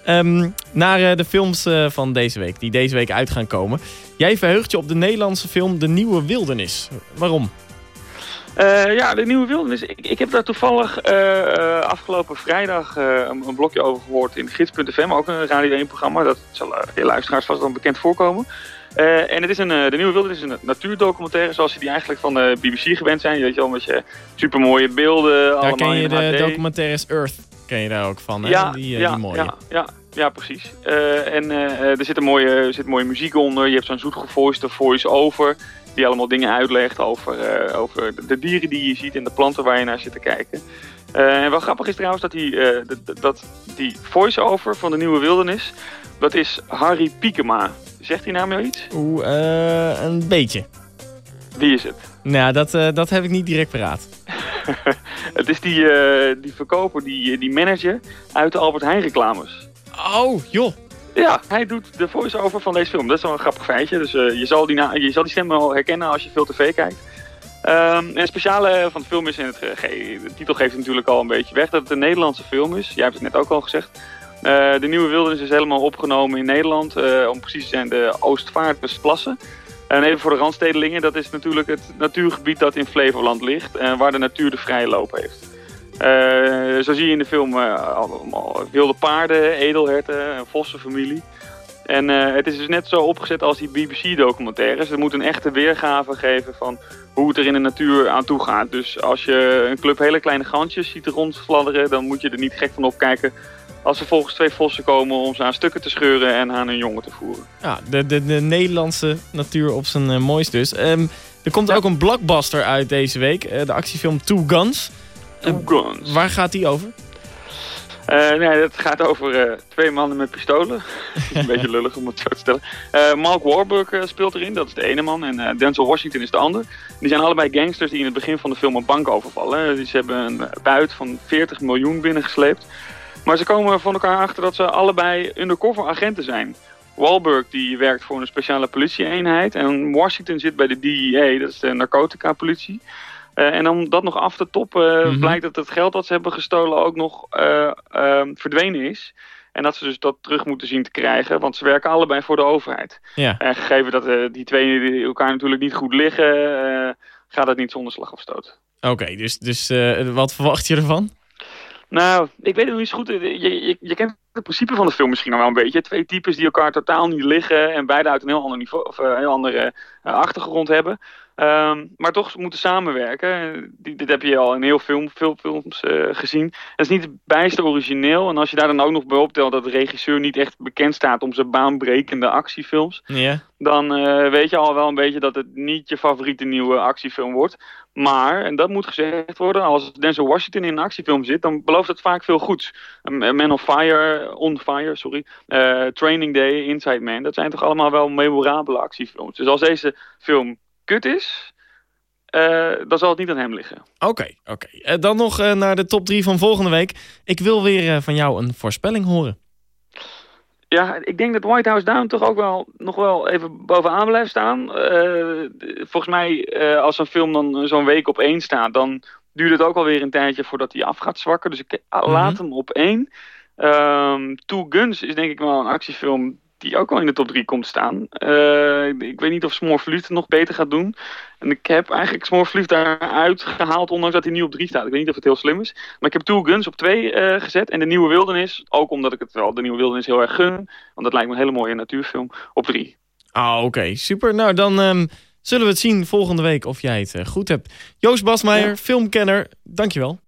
Ehm, naar eh, de films eh, van deze week, die deze week uit gaan komen. Jij verheugt je op de Nederlandse film De Nieuwe Wildernis. Waarom? Eh, ja, de Nieuwe Wildernis. Ik, ik heb daar toevallig afgelopen vrijdag een, een blokje over gehoord in Gids.fm. Ook een Radio 1-programma. Dat zal je luisteraars vast wel bekend voorkomen. En het is een, de Nieuwe Wildernis is een natuurdocumentaire zoals je die eigenlijk van de BBC gewend zijn. Je weet je wel, met je supermooie beelden. Daar ken je de HD. documentaires Earth. Ken je daar ook van, hè? Ja, die, eh, ja, die mooie. ja, ja, ja, precies. Eh, en eh, er zit een mooie, zit mooie muziek onder. Je hebt zo'n zoetgevoiste voice-over. Die allemaal dingen uitlegt over, over de- dieren die je ziet en de planten waar je naar zit te kijken. En wel grappig is trouwens dat die, dat- die voice-over van de Nieuwe Wildernis... dat is Harry Piekema. Zegt die naam jou iets? Oeh, eh, een beetje. Wie is het? Nou, dat, dat heb ik niet direct paraat. Het is die, eh, die verkoper, die, die manager uit de Albert Heijn reclames. Oh, joh. Ja, hij doet de voice-over van deze film. Dat is wel een grappig feitje. Dus eh, je, zal die je zal die stem wel herkennen als je veel tv kijkt. Ehm, en het speciale van de film is, en het, de titel geeft het natuurlijk al een beetje weg, dat het een Nederlandse film is. Jij hebt het net ook al gezegd. Eh, de Nieuwe Wildernis is helemaal opgenomen in Nederland, om precies te zijn de Oostvaardersplassen. En even voor de randstedelingen, dat is natuurlijk het natuurgebied dat in Flevoland ligt en waar de natuur de vrije loop heeft. Eh, zo zie je in de film allemaal wilde paarden, edelherten, een vossenfamilie. En eh, het is dus net zo opgezet als die BBC-documentaires. Er moet een echte weergave geven van hoe het er in de natuur aan toe gaat. Dus als je een club hele kleine gantjes ziet rondfladderen... dan moet je er niet gek van opkijken als er volgens twee vossen komen om ze aan stukken te scheuren en aan hun jongen te voeren. Ja, de, de, de Nederlandse natuur op zijn uh, mooist dus. Ehm, er komt ook een blockbuster uit deze week. Uh, de actiefilm Two Guns. Two Guns. Waar gaat die over? Uh, nee, het gaat over uh, twee mannen met pistolen. een beetje lullig om het zo te stellen. Uh, Mark Warburg speelt erin, dat is de ene man. En Denzel Washington is de ander. Die zijn allebei gangsters die in het begin van de film een bank overvallen. Dus ze hebben een buit van 40 miljoen binnengesleept. Maar ze komen van elkaar achter dat ze allebei undercover agenten zijn. Wahlberg die werkt voor een speciale politieeenheid. En Washington zit bij de DEA, dat is de narcotica politie. Uh, en om dat nog af te toppen mm -hmm. blijkt dat het geld dat ze hebben gestolen ook nog uh, uh, verdwenen is. En dat ze dus dat terug moeten zien te krijgen, want ze werken allebei voor de overheid. Ja. En gegeven dat die twee elkaar natuurlijk niet goed liggen, gaat het niet zonder slag of stoot. Oké, okay, dus, dus wat verwacht je ervan? Nou, ik weet het niet zo goed. Je, je, kent het principe van de film misschien nog wel een beetje. Twee types die elkaar totaal niet liggen en beide uit een heel ander niveau of een heel andere achtergrond hebben. Um, maar toch moeten samenwerken. Die, dit heb je al in heel film, veel films uh, gezien. Het is niet bijster origineel. En als je daar dan ook nog bij optelt dat de regisseur niet echt bekend staat om zijn baanbrekende actiefilms. Yeah. Dan uh, weet je al wel een beetje dat het niet je favoriete nieuwe actiefilm wordt. Maar, en dat moet gezegd worden, als Denzel Washington in een actiefilm zit, dan belooft het vaak veel goeds. Man of Fire, On Fire, sorry. Uh, Training Day, Inside Man. Dat zijn toch allemaal wel memorabele actiefilms. Dus als deze film kut is, uh, dan zal het niet aan hem liggen. Oké, okay, oké. Okay. Uh, dan nog uh, naar de top 3 van volgende week. Ik wil weer van jou een voorspelling horen. Ja, ik denk dat White House Down toch ook wel nog wel even bovenaan blijft staan. volgens mij, als een film dan zo'n week op één staat, dan duurt het ook alweer een tijdje voordat hij af gaat zwakken. Dus ik -hmm. laat hem op één. Um, Two Guns is denk ik wel een actiefilm die ook al in de top 3 komt staan. Uh, ik weet niet of Smorverliefd het nog beter gaat doen. En ik heb eigenlijk Smorverliefd daaruit gehaald, ondanks dat hij nu op 3 staat. Ik weet niet of het heel slim is. Maar ik heb Two Guns op 2 uh, gezet. En De Nieuwe Wildernis, ook omdat ik het wel De Nieuwe Wildernis heel erg gun. Want dat lijkt me een hele mooie natuurfilm, op 3. Ah, oké. Okay. Super. Nou, dan um, zullen we het zien volgende week of jij het uh, goed hebt. Joost Basmeijer, ja. filmkenner, dankjewel.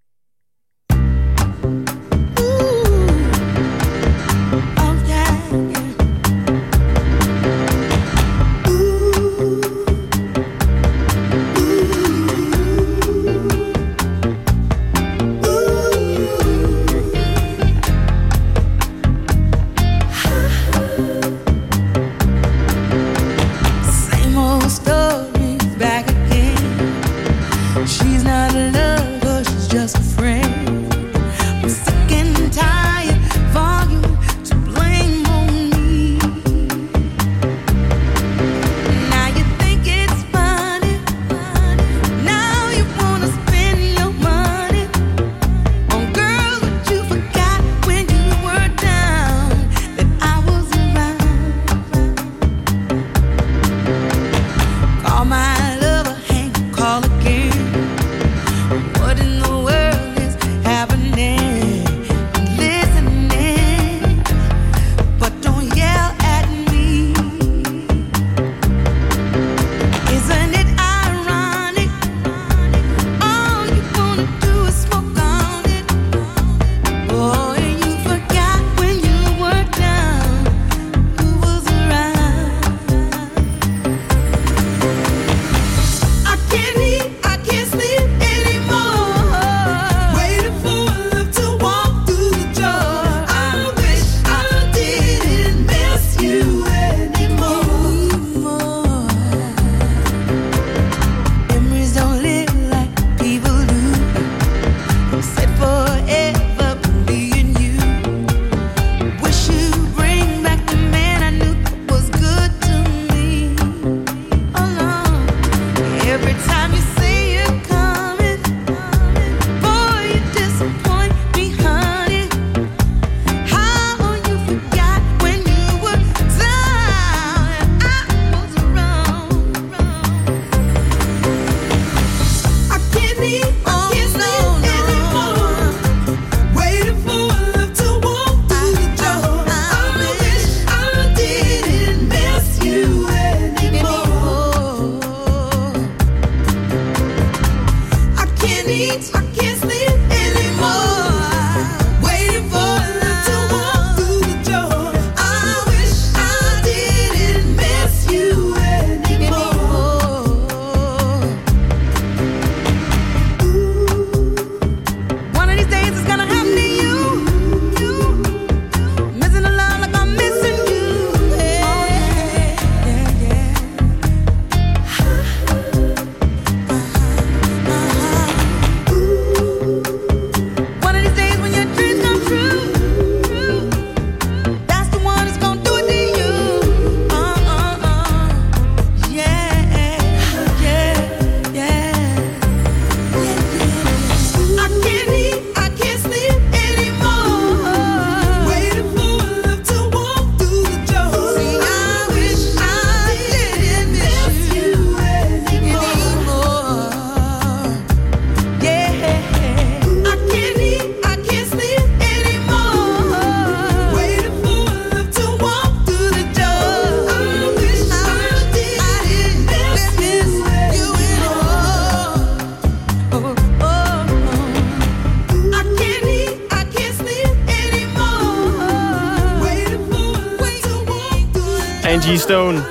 Angie Stone.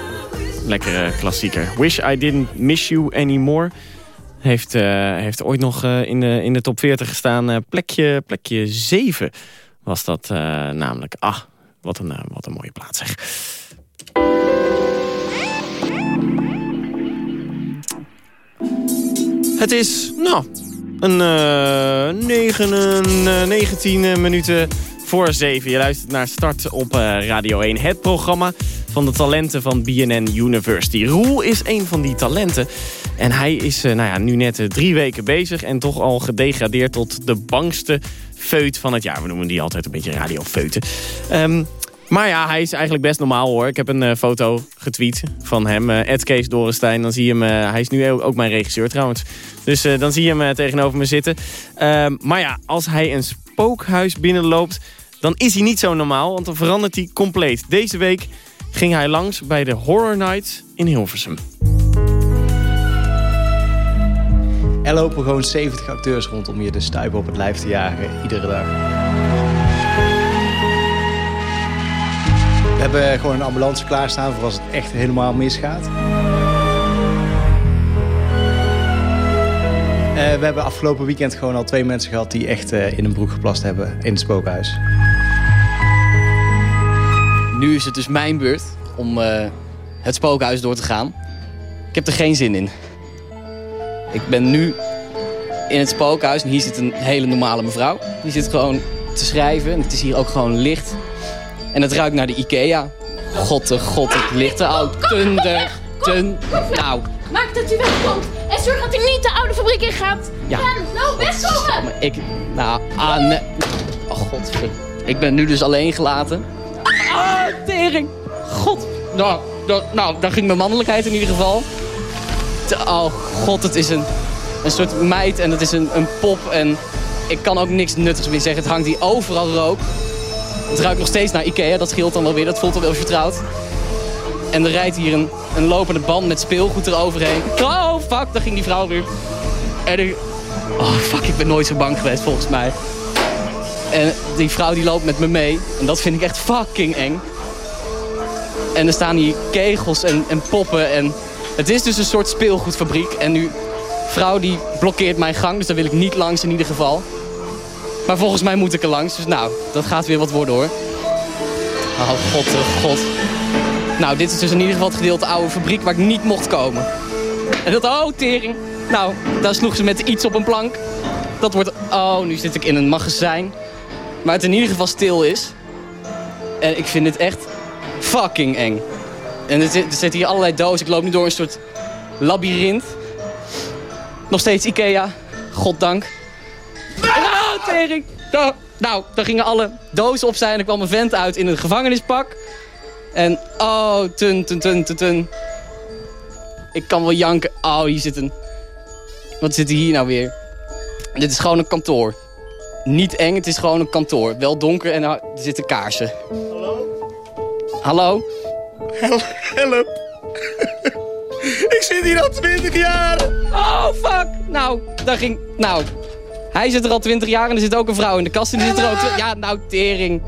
Lekkere klassieker. Wish I Didn't Miss You Anymore. Heeft, eh, heeft ooit nog eh, in, de, in de top 40 gestaan. Eh, plekje, plekje 7 was dat namelijk. Ah, wat een, wat een mooie plaats zeg. Het is, nou, een eh 9, eh, 19 minuten voor 7. Je luistert naar Start op Radio 1. Het programma van de talenten van BNN University. Roel is een van die talenten. En hij is eh, nou ja, nu net eh, drie weken bezig en toch al gedegradeerd tot de bangste feut van het jaar. We noemen die altijd een beetje radiofeuten. Ehm maar ja, hij is eigenlijk best normaal hoor. Ik heb een eh, foto getweet van hem, eh Ed Kees Dorenstein. Dan zie je hem, hij is nu ook mijn regisseur trouwens. Dus dan zie je hem tegenover me zitten. Ehm, maar ja, als hij een spookhuis binnenloopt, dan is hij niet zo normaal. Want dan verandert hij compleet. Deze week ging hij langs bij de Horror Nights in Hilversum. Er lopen gewoon 70 acteurs rond om je de stuipen op het lijf te jagen, iedere dag. We hebben gewoon een ambulance klaarstaan voor als het echt helemaal misgaat. Eh, we hebben afgelopen weekend gewoon al twee mensen gehad die echt eh, in een broek geplast hebben in het spookhuis. Nu is het dus mijn beurt om eh, het spookhuis door te gaan. Ik heb er geen zin in. Ik ben nu in het spookhuis en hier zit een hele normale mevrouw. Die zit gewoon te schrijven en het is hier ook gewoon licht. En het ruikt naar de Ikea. God de god, het licht te oud. Tun de, tun. Nou, Maak dat u wegkomt. En zorg dat u niet de oude fabriek in gaat. Ja. Ren, nou, wegkomen. ik, nou, ah, nee. Oh god, ik ben nu dus alleen gelaten. Ah, tering. God. Nou, nou, daar ging mijn mannelijkheid in ieder geval. Oh god, het is een, een soort meid en het is een, een pop. En ik kan ook niks nuttigs meer zeggen. Het hangt hier overal rook. Het ruikt nog steeds naar Ikea, dat scheelt dan wel weer. Dat voelt wel weer vertrouwd. En er rijdt hier een, een lopende band met speelgoed eroverheen. Oh, fuck, daar ging die vrouw weer. En. Oh, fuck, ik ben nooit zo bang geweest, volgens mij. En die vrouw die loopt met me mee. En dat vind ik echt fucking eng. En er staan hier kegels en, en poppen. En het is dus een soort speelgoedfabriek. En nu, vrouw die blokkeert mijn gang. Dus daar wil ik niet langs in ieder geval. Maar volgens mij moet ik er langs. Dus nou, dat gaat weer wat worden hoor. Oh, god, oh, god. Nou, dit is dus in ieder geval het gedeelte oude fabriek waar ik niet mocht komen. En dat, oh, tering. Nou, daar sloeg ze met iets op een plank. Dat wordt, oh, nu zit ik in een magazijn. Waar het in ieder geval stil is. En ik vind het echt fucking eng. En er, zit- zitten hier allerlei dozen. Ik loop nu door een soort labyrint. Nog steeds Ikea. Goddank. Ah, tering. Nou, nou, daar gingen alle dozen op zijn. En er kwam een vent uit in een gevangenispak. En oh, tun, tun, tun, tun, tun. Ik kan wel janken. Oh, hier zit een... Wat zit er hier nou weer? Dit is gewoon een kantoor. Niet eng, het is gewoon een kantoor. Wel donker en er zitten kaarsen. Hallo? Hallo? Help. Ik zit hier al 20 jaar. Oh, fuck. Nou, daar ging... Nou, hij zit er al 20 jaar en er zit ook een vrouw in de kast. En die zit er ook... Ja, nou, tering.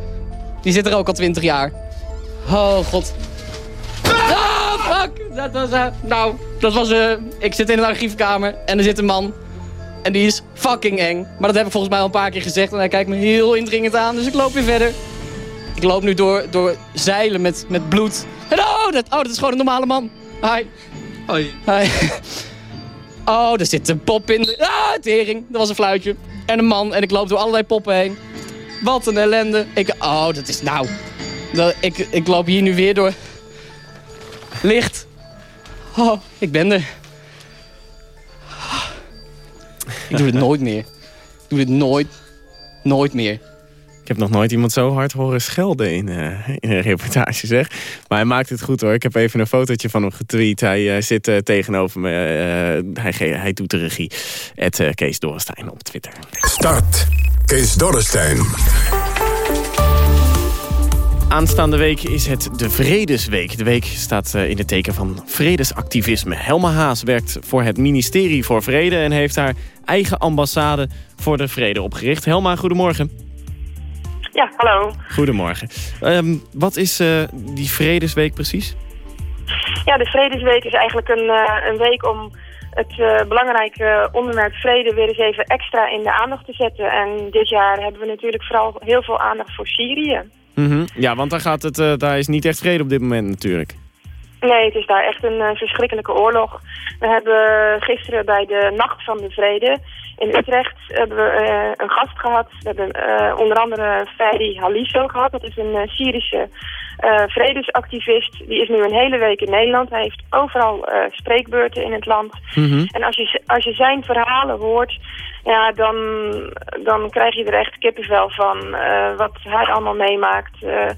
Die zit er ook al 20 jaar. Oh, god. Ah, fuck. Dat was... eh, nou, dat was... eh, ik zit in een archiefkamer en er zit een man. En die is fucking eng. Maar dat heb ik volgens mij al een paar keer gezegd. En hij kijkt me heel indringend aan. Dus ik loop weer verder. Ik loop nu door, door zeilen met, met bloed. En oh dat, oh, dat is gewoon een normale man. Hi. Hoi. Hi. Oh, er zit een pop in. de- Ah, tering. Dat was een fluitje. En een man. En ik loop door allerlei poppen heen. Wat een ellende. Ik, oh, dat is nou... Dat, ik, ik loop hier nu weer door. Licht. Oh, ik ben er. Ik doe dit nooit meer. Ik doe dit nooit, nooit meer. Ik heb nog nooit iemand zo hard horen schelden in, eh, in een reportage, zeg. Maar hij maakt het goed, hoor. Ik heb even een fotootje van hem getweet. Hij eh, zit eh, tegenover me. eh, hij, hij doet de regie. Het Kees Dorenstein op Twitter. Start. Kees Dorrestein. Aanstaande week is het de Vredesweek. De week staat eh, in het teken van vredesactivisme. Helma Haas werkt voor het ministerie voor Vrede... en heeft haar eigen ambassade voor de vrede opgericht. Helma, goedemorgen. Ja, hallo. Goedemorgen. Ehm, wat is eh, die Vredesweek precies? Ja, de Vredesweek is eigenlijk een, eh, een week om het belangrijke onderwerp vrede weer eens even extra in de aandacht te zetten. En dit jaar hebben we natuurlijk vooral heel veel aandacht voor Syrië. Mhm. Ja, want daar, gaat het, eh, daar is niet echt vrede op dit moment natuurlijk. Nee, het is daar echt een eh, verschrikkelijke oorlog. We hebben gisteren bij de Nacht van de Vrede in Utrecht hebben we eh, een gast gehad. We hebben onder andere Ferdi Haliso gehad. Dat is een Syrische vredesactivist. Die is nu een hele week in Nederland. Hij heeft overal spreekbeurten in het land. En als je, als je zijn verhalen hoort, ja, dan, dan krijg je er echt kippenvel van. eh, wat hij allemaal meemaakt. Eh,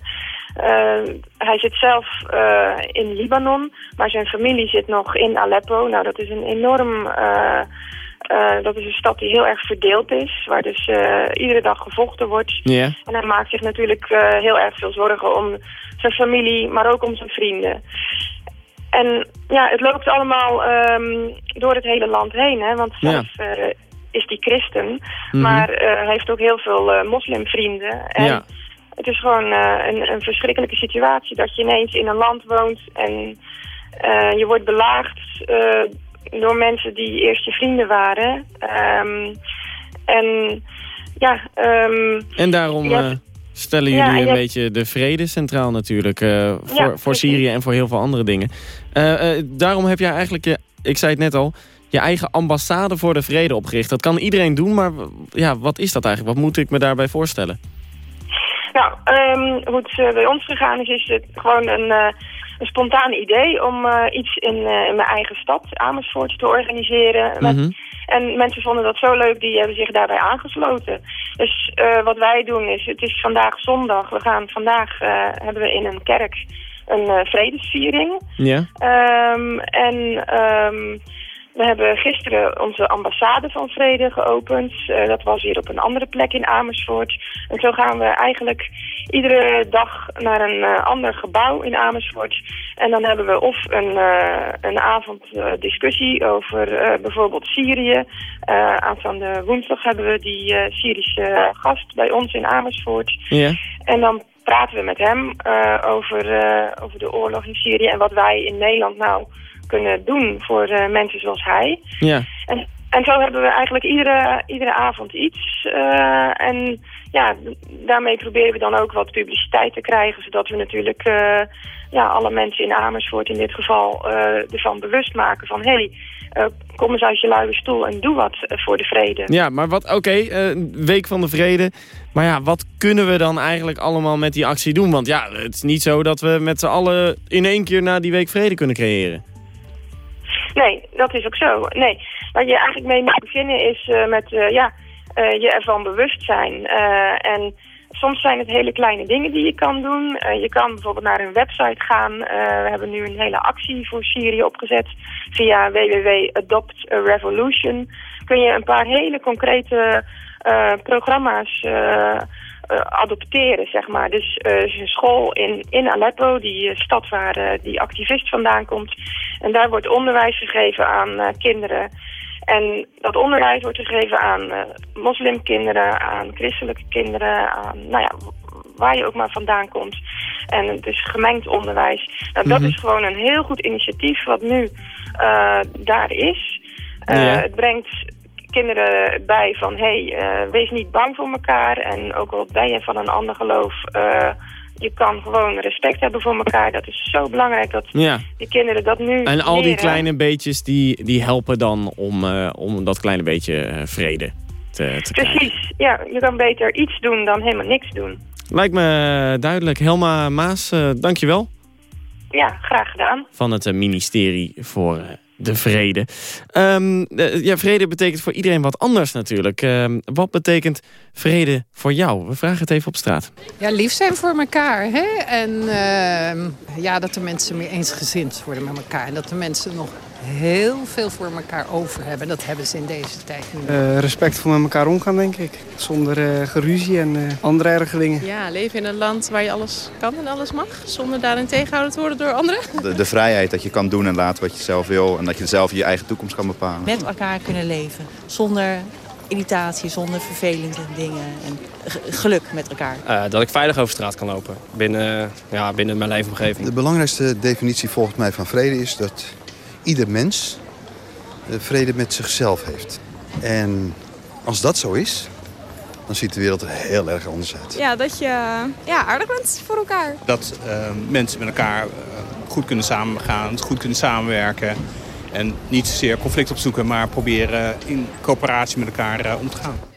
eh, hij zit zelf in Libanon, maar zijn familie zit nog in Aleppo. Nou, dat is een enorm... dat is een stad die heel erg verdeeld is, waar dus iedere dag gevochten wordt. Ja. En hij maakt zich natuurlijk heel erg veel zorgen om zijn familie, maar ook om zijn vrienden. En ja, het loopt allemaal ehm, door het hele land heen, hè, want Ja. zelf eh, is hij christen, Mhm. maar eh, hij heeft ook heel veel eh, moslimvrienden. En Ja. het is gewoon eh, een, een verschrikkelijke situatie dat je ineens in een land woont en je wordt belaagd door mensen die eerst je vrienden waren. Ehm, en ja, ehm, En daarom stellen Ja, jullie en een beetje de vrede centraal natuurlijk. voor, voor. Syrië en voor heel veel andere dingen. Daarom heb jij eigenlijk, je, ik zei het net al... je eigen ambassade voor de vrede opgericht. Dat kan iedereen doen, maar ja, wat is dat eigenlijk? Wat moet ik me daarbij voorstellen? Nou, ehm, hoe het eh, bij ons gegaan is, is het gewoon een, eh, een spontaan idee om eh, iets in, in mijn eigen stad, Amersfoort, te organiseren. Met- Mhm. En mensen vonden dat zo leuk, die hebben zich daarbij aangesloten. Dus wat wij doen is, het is vandaag zondag, we gaan vandaag, hebben we in een kerk een vredesviering. Ja? Ehm, en ehm, we hebben gisteren onze ambassade van vrede geopend. Eh, dat was weer op een andere plek in Amersfoort. En zo gaan we eigenlijk iedere dag naar een eh, ander gebouw in Amersfoort. En dan hebben we of een, eh, een avond eh, discussie over bijvoorbeeld Syrië. Aanstaande woensdag hebben we die Syrische gast bij ons in Amersfoort. Ja. En dan praten we met hem over, over de oorlog in Syrië en wat wij in Nederland nou kunnen doen voor eh, mensen zoals hij. Ja. En, en zo hebben we eigenlijk iedere, iedere avond iets. eh, en ja, daarmee proberen we dan ook wat publiciteit te krijgen, zodat we natuurlijk eh, ja, alle mensen in Amersfoort in dit geval ervan bewust maken van hé, hey, kom eens uit je luie stoel en doe wat voor de vrede. Ja, maar wat, oké, eh, Week van de Vrede. Maar ja, wat kunnen we dan eigenlijk allemaal met die actie doen? Want ja, het is niet zo dat we met z'n allen in één keer na die Week Vrede kunnen creëren. Nee, dat is ook zo. Nee, waar je eigenlijk mee moet beginnen is eh, met eh, ja, eh, je ervan bewust zijn. En soms zijn het hele kleine dingen die je kan doen. Je kan bijvoorbeeld naar een website gaan. We hebben nu een hele actie voor Syrië opgezet. Via www.adopt a Revolution kun je een paar hele concrete programma's eh, eh, adopteren, zeg maar. Dus eh, er is een school in, in Aleppo, die eh, stad waar eh, die activist vandaan komt. En daar wordt onderwijs gegeven aan eh, kinderen. En dat onderwijs wordt gegeven aan eh, moslimkinderen, aan christelijke kinderen, aan, nou ja, waar je ook maar vandaan komt. En het is gemengd onderwijs. Nou, dat Mhm. is gewoon een heel goed initiatief wat nu eh, daar is. Eh, Ja. Het brengt kinderen bij van, hé, hey, eh, wees niet bang voor elkaar. En ook al ben je van een ander geloof, eh, je kan gewoon respect hebben voor elkaar. Dat is zo belangrijk dat Ja. die kinderen dat nu En al die leren. kleine beetjes, die, die helpen dan om, eh, om dat kleine beetje vrede te, te krijgen. Precies, ja, je kan beter iets doen dan helemaal niks doen. Lijkt me duidelijk. Helma Maas, dankjewel. Ja, graag gedaan. Van het ministerie voor de vrede. Ehm, eh, ja, vrede betekent voor iedereen wat anders natuurlijk. Ehm, wat betekent vrede voor jou? We vragen het even op straat. Ja, lief zijn voor elkaar. Hè? En ehm, ja, dat de mensen meer eensgezind worden met elkaar. En dat de mensen nog heel veel voor elkaar over hebben. Dat hebben ze in deze tijd niet. Eh, respectvol met elkaar omgaan, denk ik. Zonder eh, geruzie en eh, andere erge dingen. Ja, leven in een land waar je alles kan en alles mag. Zonder daarin tegengehouden te worden door anderen. De, de vrijheid dat je kan doen en laten wat je zelf wil. En dat je zelf je eigen toekomst kan bepalen. met elkaar kunnen leven. Zonder irritatie, zonder vervelende dingen. En geluk met elkaar. Eh, dat ik veilig over straat kan lopen binnen, ja, binnen mijn leefomgeving. De belangrijkste definitie volgens mij van vrede is dat ieder mens eh, vrede met zichzelf heeft. En als dat zo is, dan ziet de wereld er heel erg anders uit. Ja, dat je ja, aardig bent voor elkaar. Dat eh, mensen met elkaar eh, goed kunnen samengaan, goed kunnen samenwerken. En niet zozeer conflict opzoeken, maar proberen in coöperatie met elkaar eh, om te gaan.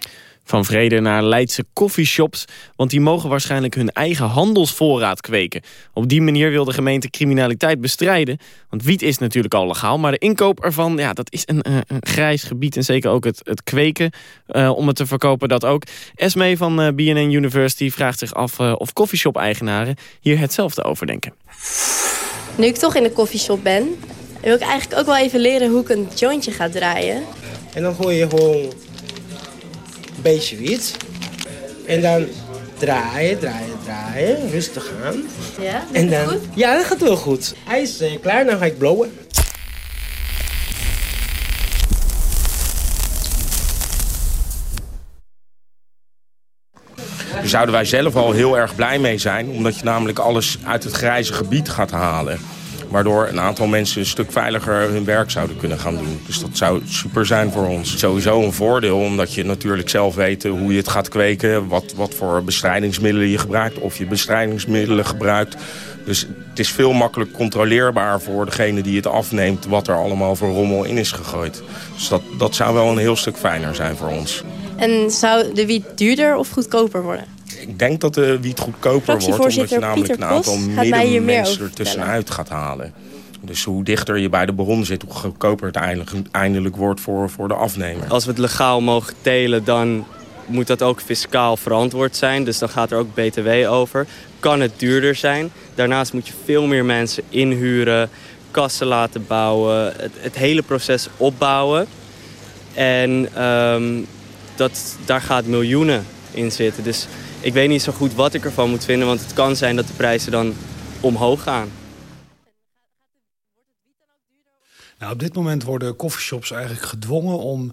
Van Vrede naar Leidse coffeeshops, want die mogen waarschijnlijk hun eigen handelsvoorraad kweken. Op die manier wil de gemeente criminaliteit bestrijden. Want wiet is natuurlijk al legaal, maar de inkoop ervan, ja, dat is een, eh, een grijs gebied. En zeker ook het, het kweken eh, om het te verkopen, dat ook. Esme van eh, BNN University vraagt zich af eh, of coffeeshop-eigenaren hier hetzelfde over denken. Nu ik toch in de koffieshop ben, wil ik eigenlijk ook wel even leren hoe ik een jointje ga draaien. En dan gooi je gewoon beetje wit. En dan draaien, draaien, draaien. Rustig aan. Ja, En dan, ja, dat gaat wel goed. Hij is eh, klaar, dan ga ik blowen. Daar zouden wij zelf al heel erg blij mee zijn. Omdat je namelijk alles uit het grijze gebied gaat halen. Waardoor een aantal mensen een stuk veiliger hun werk zouden kunnen gaan doen. Dus dat zou super zijn voor ons. Sowieso een voordeel, omdat je natuurlijk zelf weet hoe je het gaat kweken. Wat, wat voor bestrijdingsmiddelen je gebruikt. Of je bestrijdingsmiddelen gebruikt. Dus het is veel makkelijk controleerbaar voor degene die het afneemt... wat er allemaal voor rommel in is gegooid. Dus dat, dat zou wel een heel stuk fijner zijn voor ons. En zou de wiet duurder of goedkoper worden? Ik denk dat de wiet goedkoper wordt, omdat je namelijk Pieter een aantal middenmensen over ertussenuit gaat halen. Dus hoe dichter je bij de bron zit, hoe goedkoper het eindelijk, eindelijk wordt voor, voor de afnemer. Als we het legaal mogen telen, dan moet dat ook fiscaal verantwoord zijn. Dus dan gaat er ook btw over. Kan het duurder zijn. Daarnaast moet je veel meer mensen inhuren, kassen laten bouwen, het, het hele proces opbouwen. En ehm, dat, daar gaat miljoenen in zitten. Dus ik weet niet zo goed wat ik ervan moet vinden, want het kan zijn dat de prijzen dan omhoog gaan. Nou, op dit moment worden coffeeshops eigenlijk gedwongen om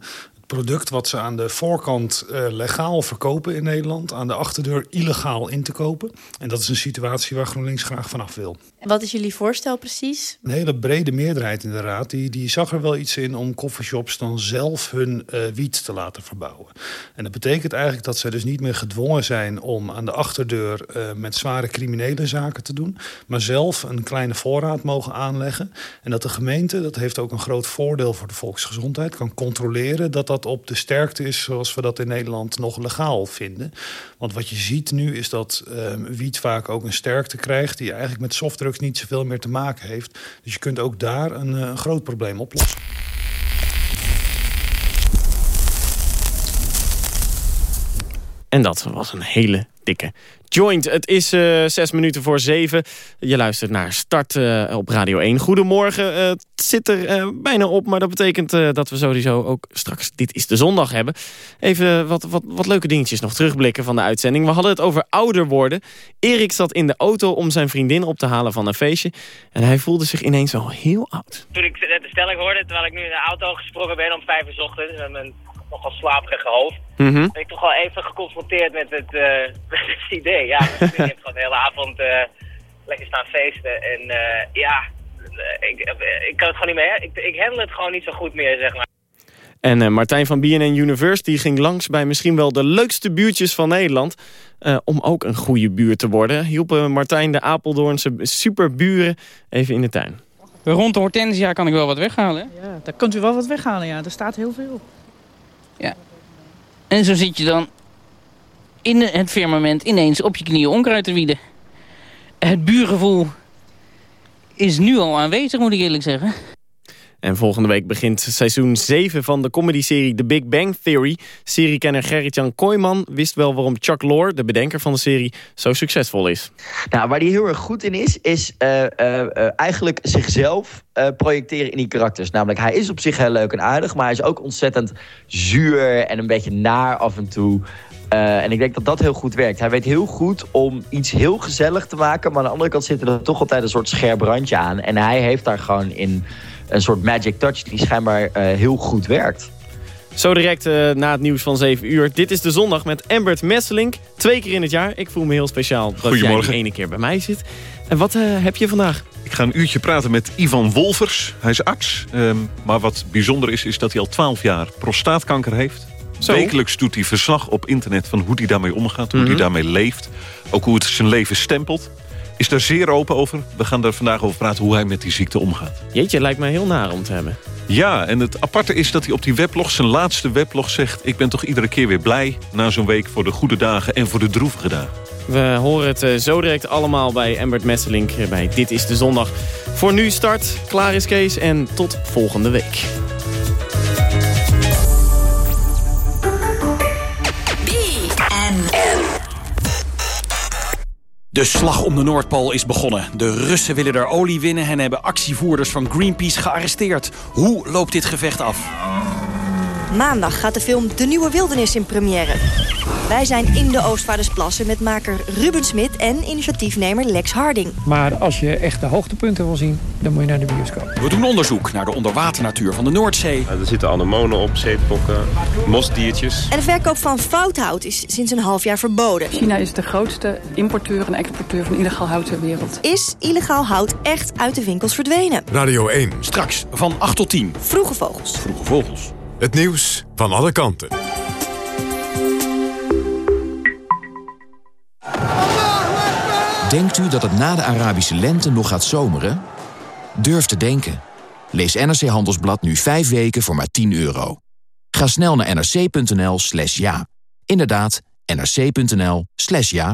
product wat ze aan de voorkant eh, legaal verkopen in Nederland, aan de achterdeur illegaal in te kopen. En dat is een situatie waar GroenLinks graag vanaf wil. En wat is jullie voorstel precies? Een hele brede meerderheid in de raad die, die zag er wel iets in om coffeeshops dan zelf hun eh, wiet te laten verbouwen. En dat betekent eigenlijk dat zij dus niet meer gedwongen zijn om aan de achterdeur eh, met zware criminele zaken te doen, maar zelf een kleine voorraad mogen aanleggen. En dat de gemeente, dat heeft ook een groot voordeel voor de volksgezondheid, kan controleren dat dat op de sterkte is zoals we dat in Nederland nog legaal vinden. Want wat je ziet nu is dat eh, wiet vaak ook een sterkte krijgt die eigenlijk met softdrugs niet zoveel meer te maken heeft. Dus je kunt ook daar een, eh, een groot probleem oplossen. En dat was een hele dikke joint. Het is eh, zes minuten voor zeven. Je luistert naar Start eh, op Radio 1. Goedemorgen. Eh, het zit er bijna op, maar dat betekent dat we sowieso ook straks Dit is de Zondag hebben. Even wat, wat, wat leuke dingetjes nog terugblikken van de uitzending. We hadden het over ouder worden. Erik zat in de auto om zijn vriendin op te halen van een feestje. En hij voelde zich ineens wel heel oud. Toen ik de stelling hoorde, terwijl ik nu in de auto gesprongen ben om vijf uur ochtends met mijn nogal slaperige hoofd, Mhm. ben ik toch wel even geconfronteerd met het, eh, met het idee. Ja, je hebt gewoon de hele avond eh, lekker staan feesten en eh, ja, ik, ik kan het gewoon niet meer. Ik, ik handle het gewoon niet zo goed meer, zeg maar. En eh, Martijn van BNN University ging langs bij misschien wel de leukste buurtjes van Nederland. eh, om ook een goede buurt te worden. Hielpen Martijn de Apeldoornse superburen even in de tuin. Rond de hortensia kan ik wel wat weghalen. hè? Ja, daar kunt u wel wat weghalen, ja. Er staat heel veel. En zo zit je dan in het firmament ineens op je knieën onkruid te wieden. Het buurgevoel is nu al aanwezig, moet ik eerlijk zeggen. En volgende week begint seizoen 7 van de comedyserie The Big Bang Theory. Seriekenner Gerrit-Jan Kooijman wist wel waarom Chuck Lorre, de bedenker van de serie, zo succesvol is. Nou, waar hij heel erg goed in is, is eh, eh, eh, eigenlijk zichzelf projecteren in die karakters. Namelijk, hij is op zich heel leuk en aardig, maar hij is ook ontzettend zuur en een beetje naar af en toe. En ik denk dat dat heel goed werkt. Hij weet heel goed om iets heel gezellig te maken, maar aan de andere kant zit er toch altijd een soort scherp randje aan. En hij heeft daar gewoon in een soort magic touch die schijnbaar eh, heel goed werkt. Zo direct uh, na het nieuws van 7 uur. Dit is de zondag met Ambert Messelink. Twee keer in het jaar. Ik voel me heel speciaal dat jij de ene keer bij mij zit. En wat uh, heb je vandaag? Ik ga een uurtje praten met Ivan Wolvers. Hij is arts. Um, maar wat bijzonder is, is dat hij al 12 jaar prostaatkanker heeft. Zo. Wekelijks doet hij verslag op internet van hoe hij daarmee omgaat. Hoe mm -hmm. hij daarmee leeft. Ook hoe het zijn leven stempelt is daar zeer open over. We gaan er vandaag over praten hoe hij met die ziekte omgaat. Jeetje, lijkt mij heel naar om te hebben. Ja, en het aparte is dat hij op die weblog, zijn laatste weblog, zegt... ik ben toch iedere keer weer blij na zo'n week voor de goede dagen en voor de droevige dagen. We horen het uh, zo direct allemaal bij Embert Messelink bij Dit is de Zondag. Voor nu start, klaar is Kees en tot volgende week. De slag om de Noordpool is begonnen. De Russen willen er olie winnen en hebben actievoerders van Greenpeace gearresteerd. Hoe loopt dit gevecht af? Maandag gaat de film De Nieuwe Wildernis in première. Wij zijn in de Oostvaardersplassen met maker Ruben Smit en initiatiefnemer Lex Harding. Maar als je echt de hoogtepunten wil zien, dan moet je naar de bioscoop. We doen onderzoek naar de onderwaternatuur van de Noordzee. er zitten anemonen op, zeepokken, mosdiertjes. En de verkoop van fouthout is sinds een half jaar verboden. China is de grootste importeur en exporteur van illegaal hout ter wereld. Is illegaal hout echt uit de winkels verdwenen? Radio 1. Straks van 8 tot 10. Vroege Vogels. Vroege Vogels. Het nieuws van alle kanten. Denkt u dat het na de Arabische lente nog gaat zomeren? Durf te denken. Lees NRC Handelsblad nu 5 weken voor maar 10 euro. Ga snel naar nrc.nl slash ja. Inderdaad, nrc.nl slash ja.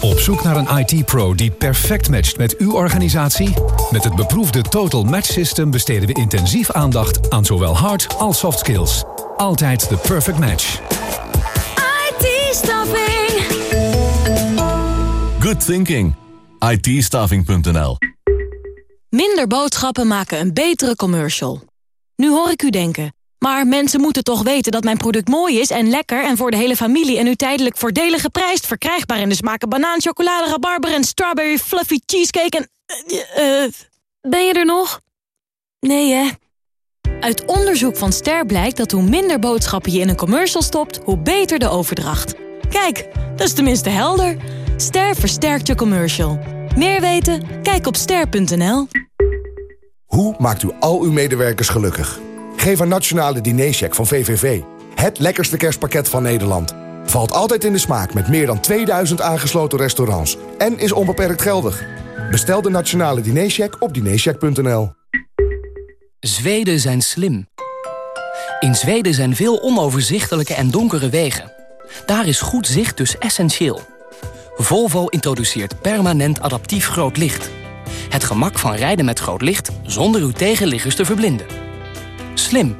Op zoek naar een IT-pro die perfect matcht met uw organisatie? Met het beproefde Total Match System besteden we intensief aandacht aan zowel hard als soft skills. Altijd de perfect match. IT-staffing. Good thinking. it Minder boodschappen maken een betere commercial. Nu hoor ik u denken... Maar mensen moeten toch weten dat mijn product mooi is en lekker... en voor de hele familie en nu tijdelijk voordelig geprijsd... verkrijgbaar in de smaken banaan, chocolade, rabarber en strawberry fluffy cheesecake en... Uh, uh, ben je er nog? Nee, hè? Uit onderzoek van Ster blijkt dat hoe minder boodschappen je in een commercial stopt... hoe beter de overdracht. Kijk, dat is tenminste helder. Ster versterkt je commercial. Meer weten? Kijk op ster.nl. Hoe maakt u al uw medewerkers gelukkig? Geef een nationale dinercheck van VVV. Het lekkerste kerstpakket van Nederland. Valt altijd in de smaak met meer dan 2000 aangesloten restaurants. En is onbeperkt geldig. Bestel de nationale dinercheck op dinercheck.nl. Zweden zijn slim. In Zweden zijn veel onoverzichtelijke en donkere wegen. Daar is goed zicht dus essentieel. Volvo introduceert permanent adaptief groot licht. Het gemak van rijden met groot licht zonder uw tegenliggers te verblinden. Slim.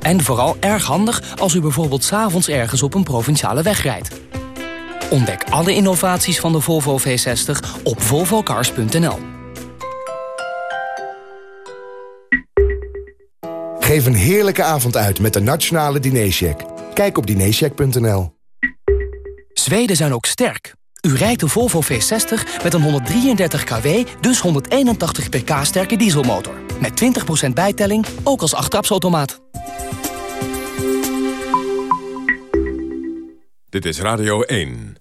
En vooral erg handig als u bijvoorbeeld s'avonds ergens op een provinciale weg rijdt. Ontdek alle innovaties van de Volvo V60 op volvocars.nl. Geef een heerlijke avond uit met de Nationale Dinercheck. Kijk op dinercheck.nl. Zweden zijn ook sterk. U rijdt de Volvo V60 met een 133 kW, dus 181 pk sterke dieselmotor. Met 20% bijtelling, ook als achttrapsautomaat. Dit is Radio 1.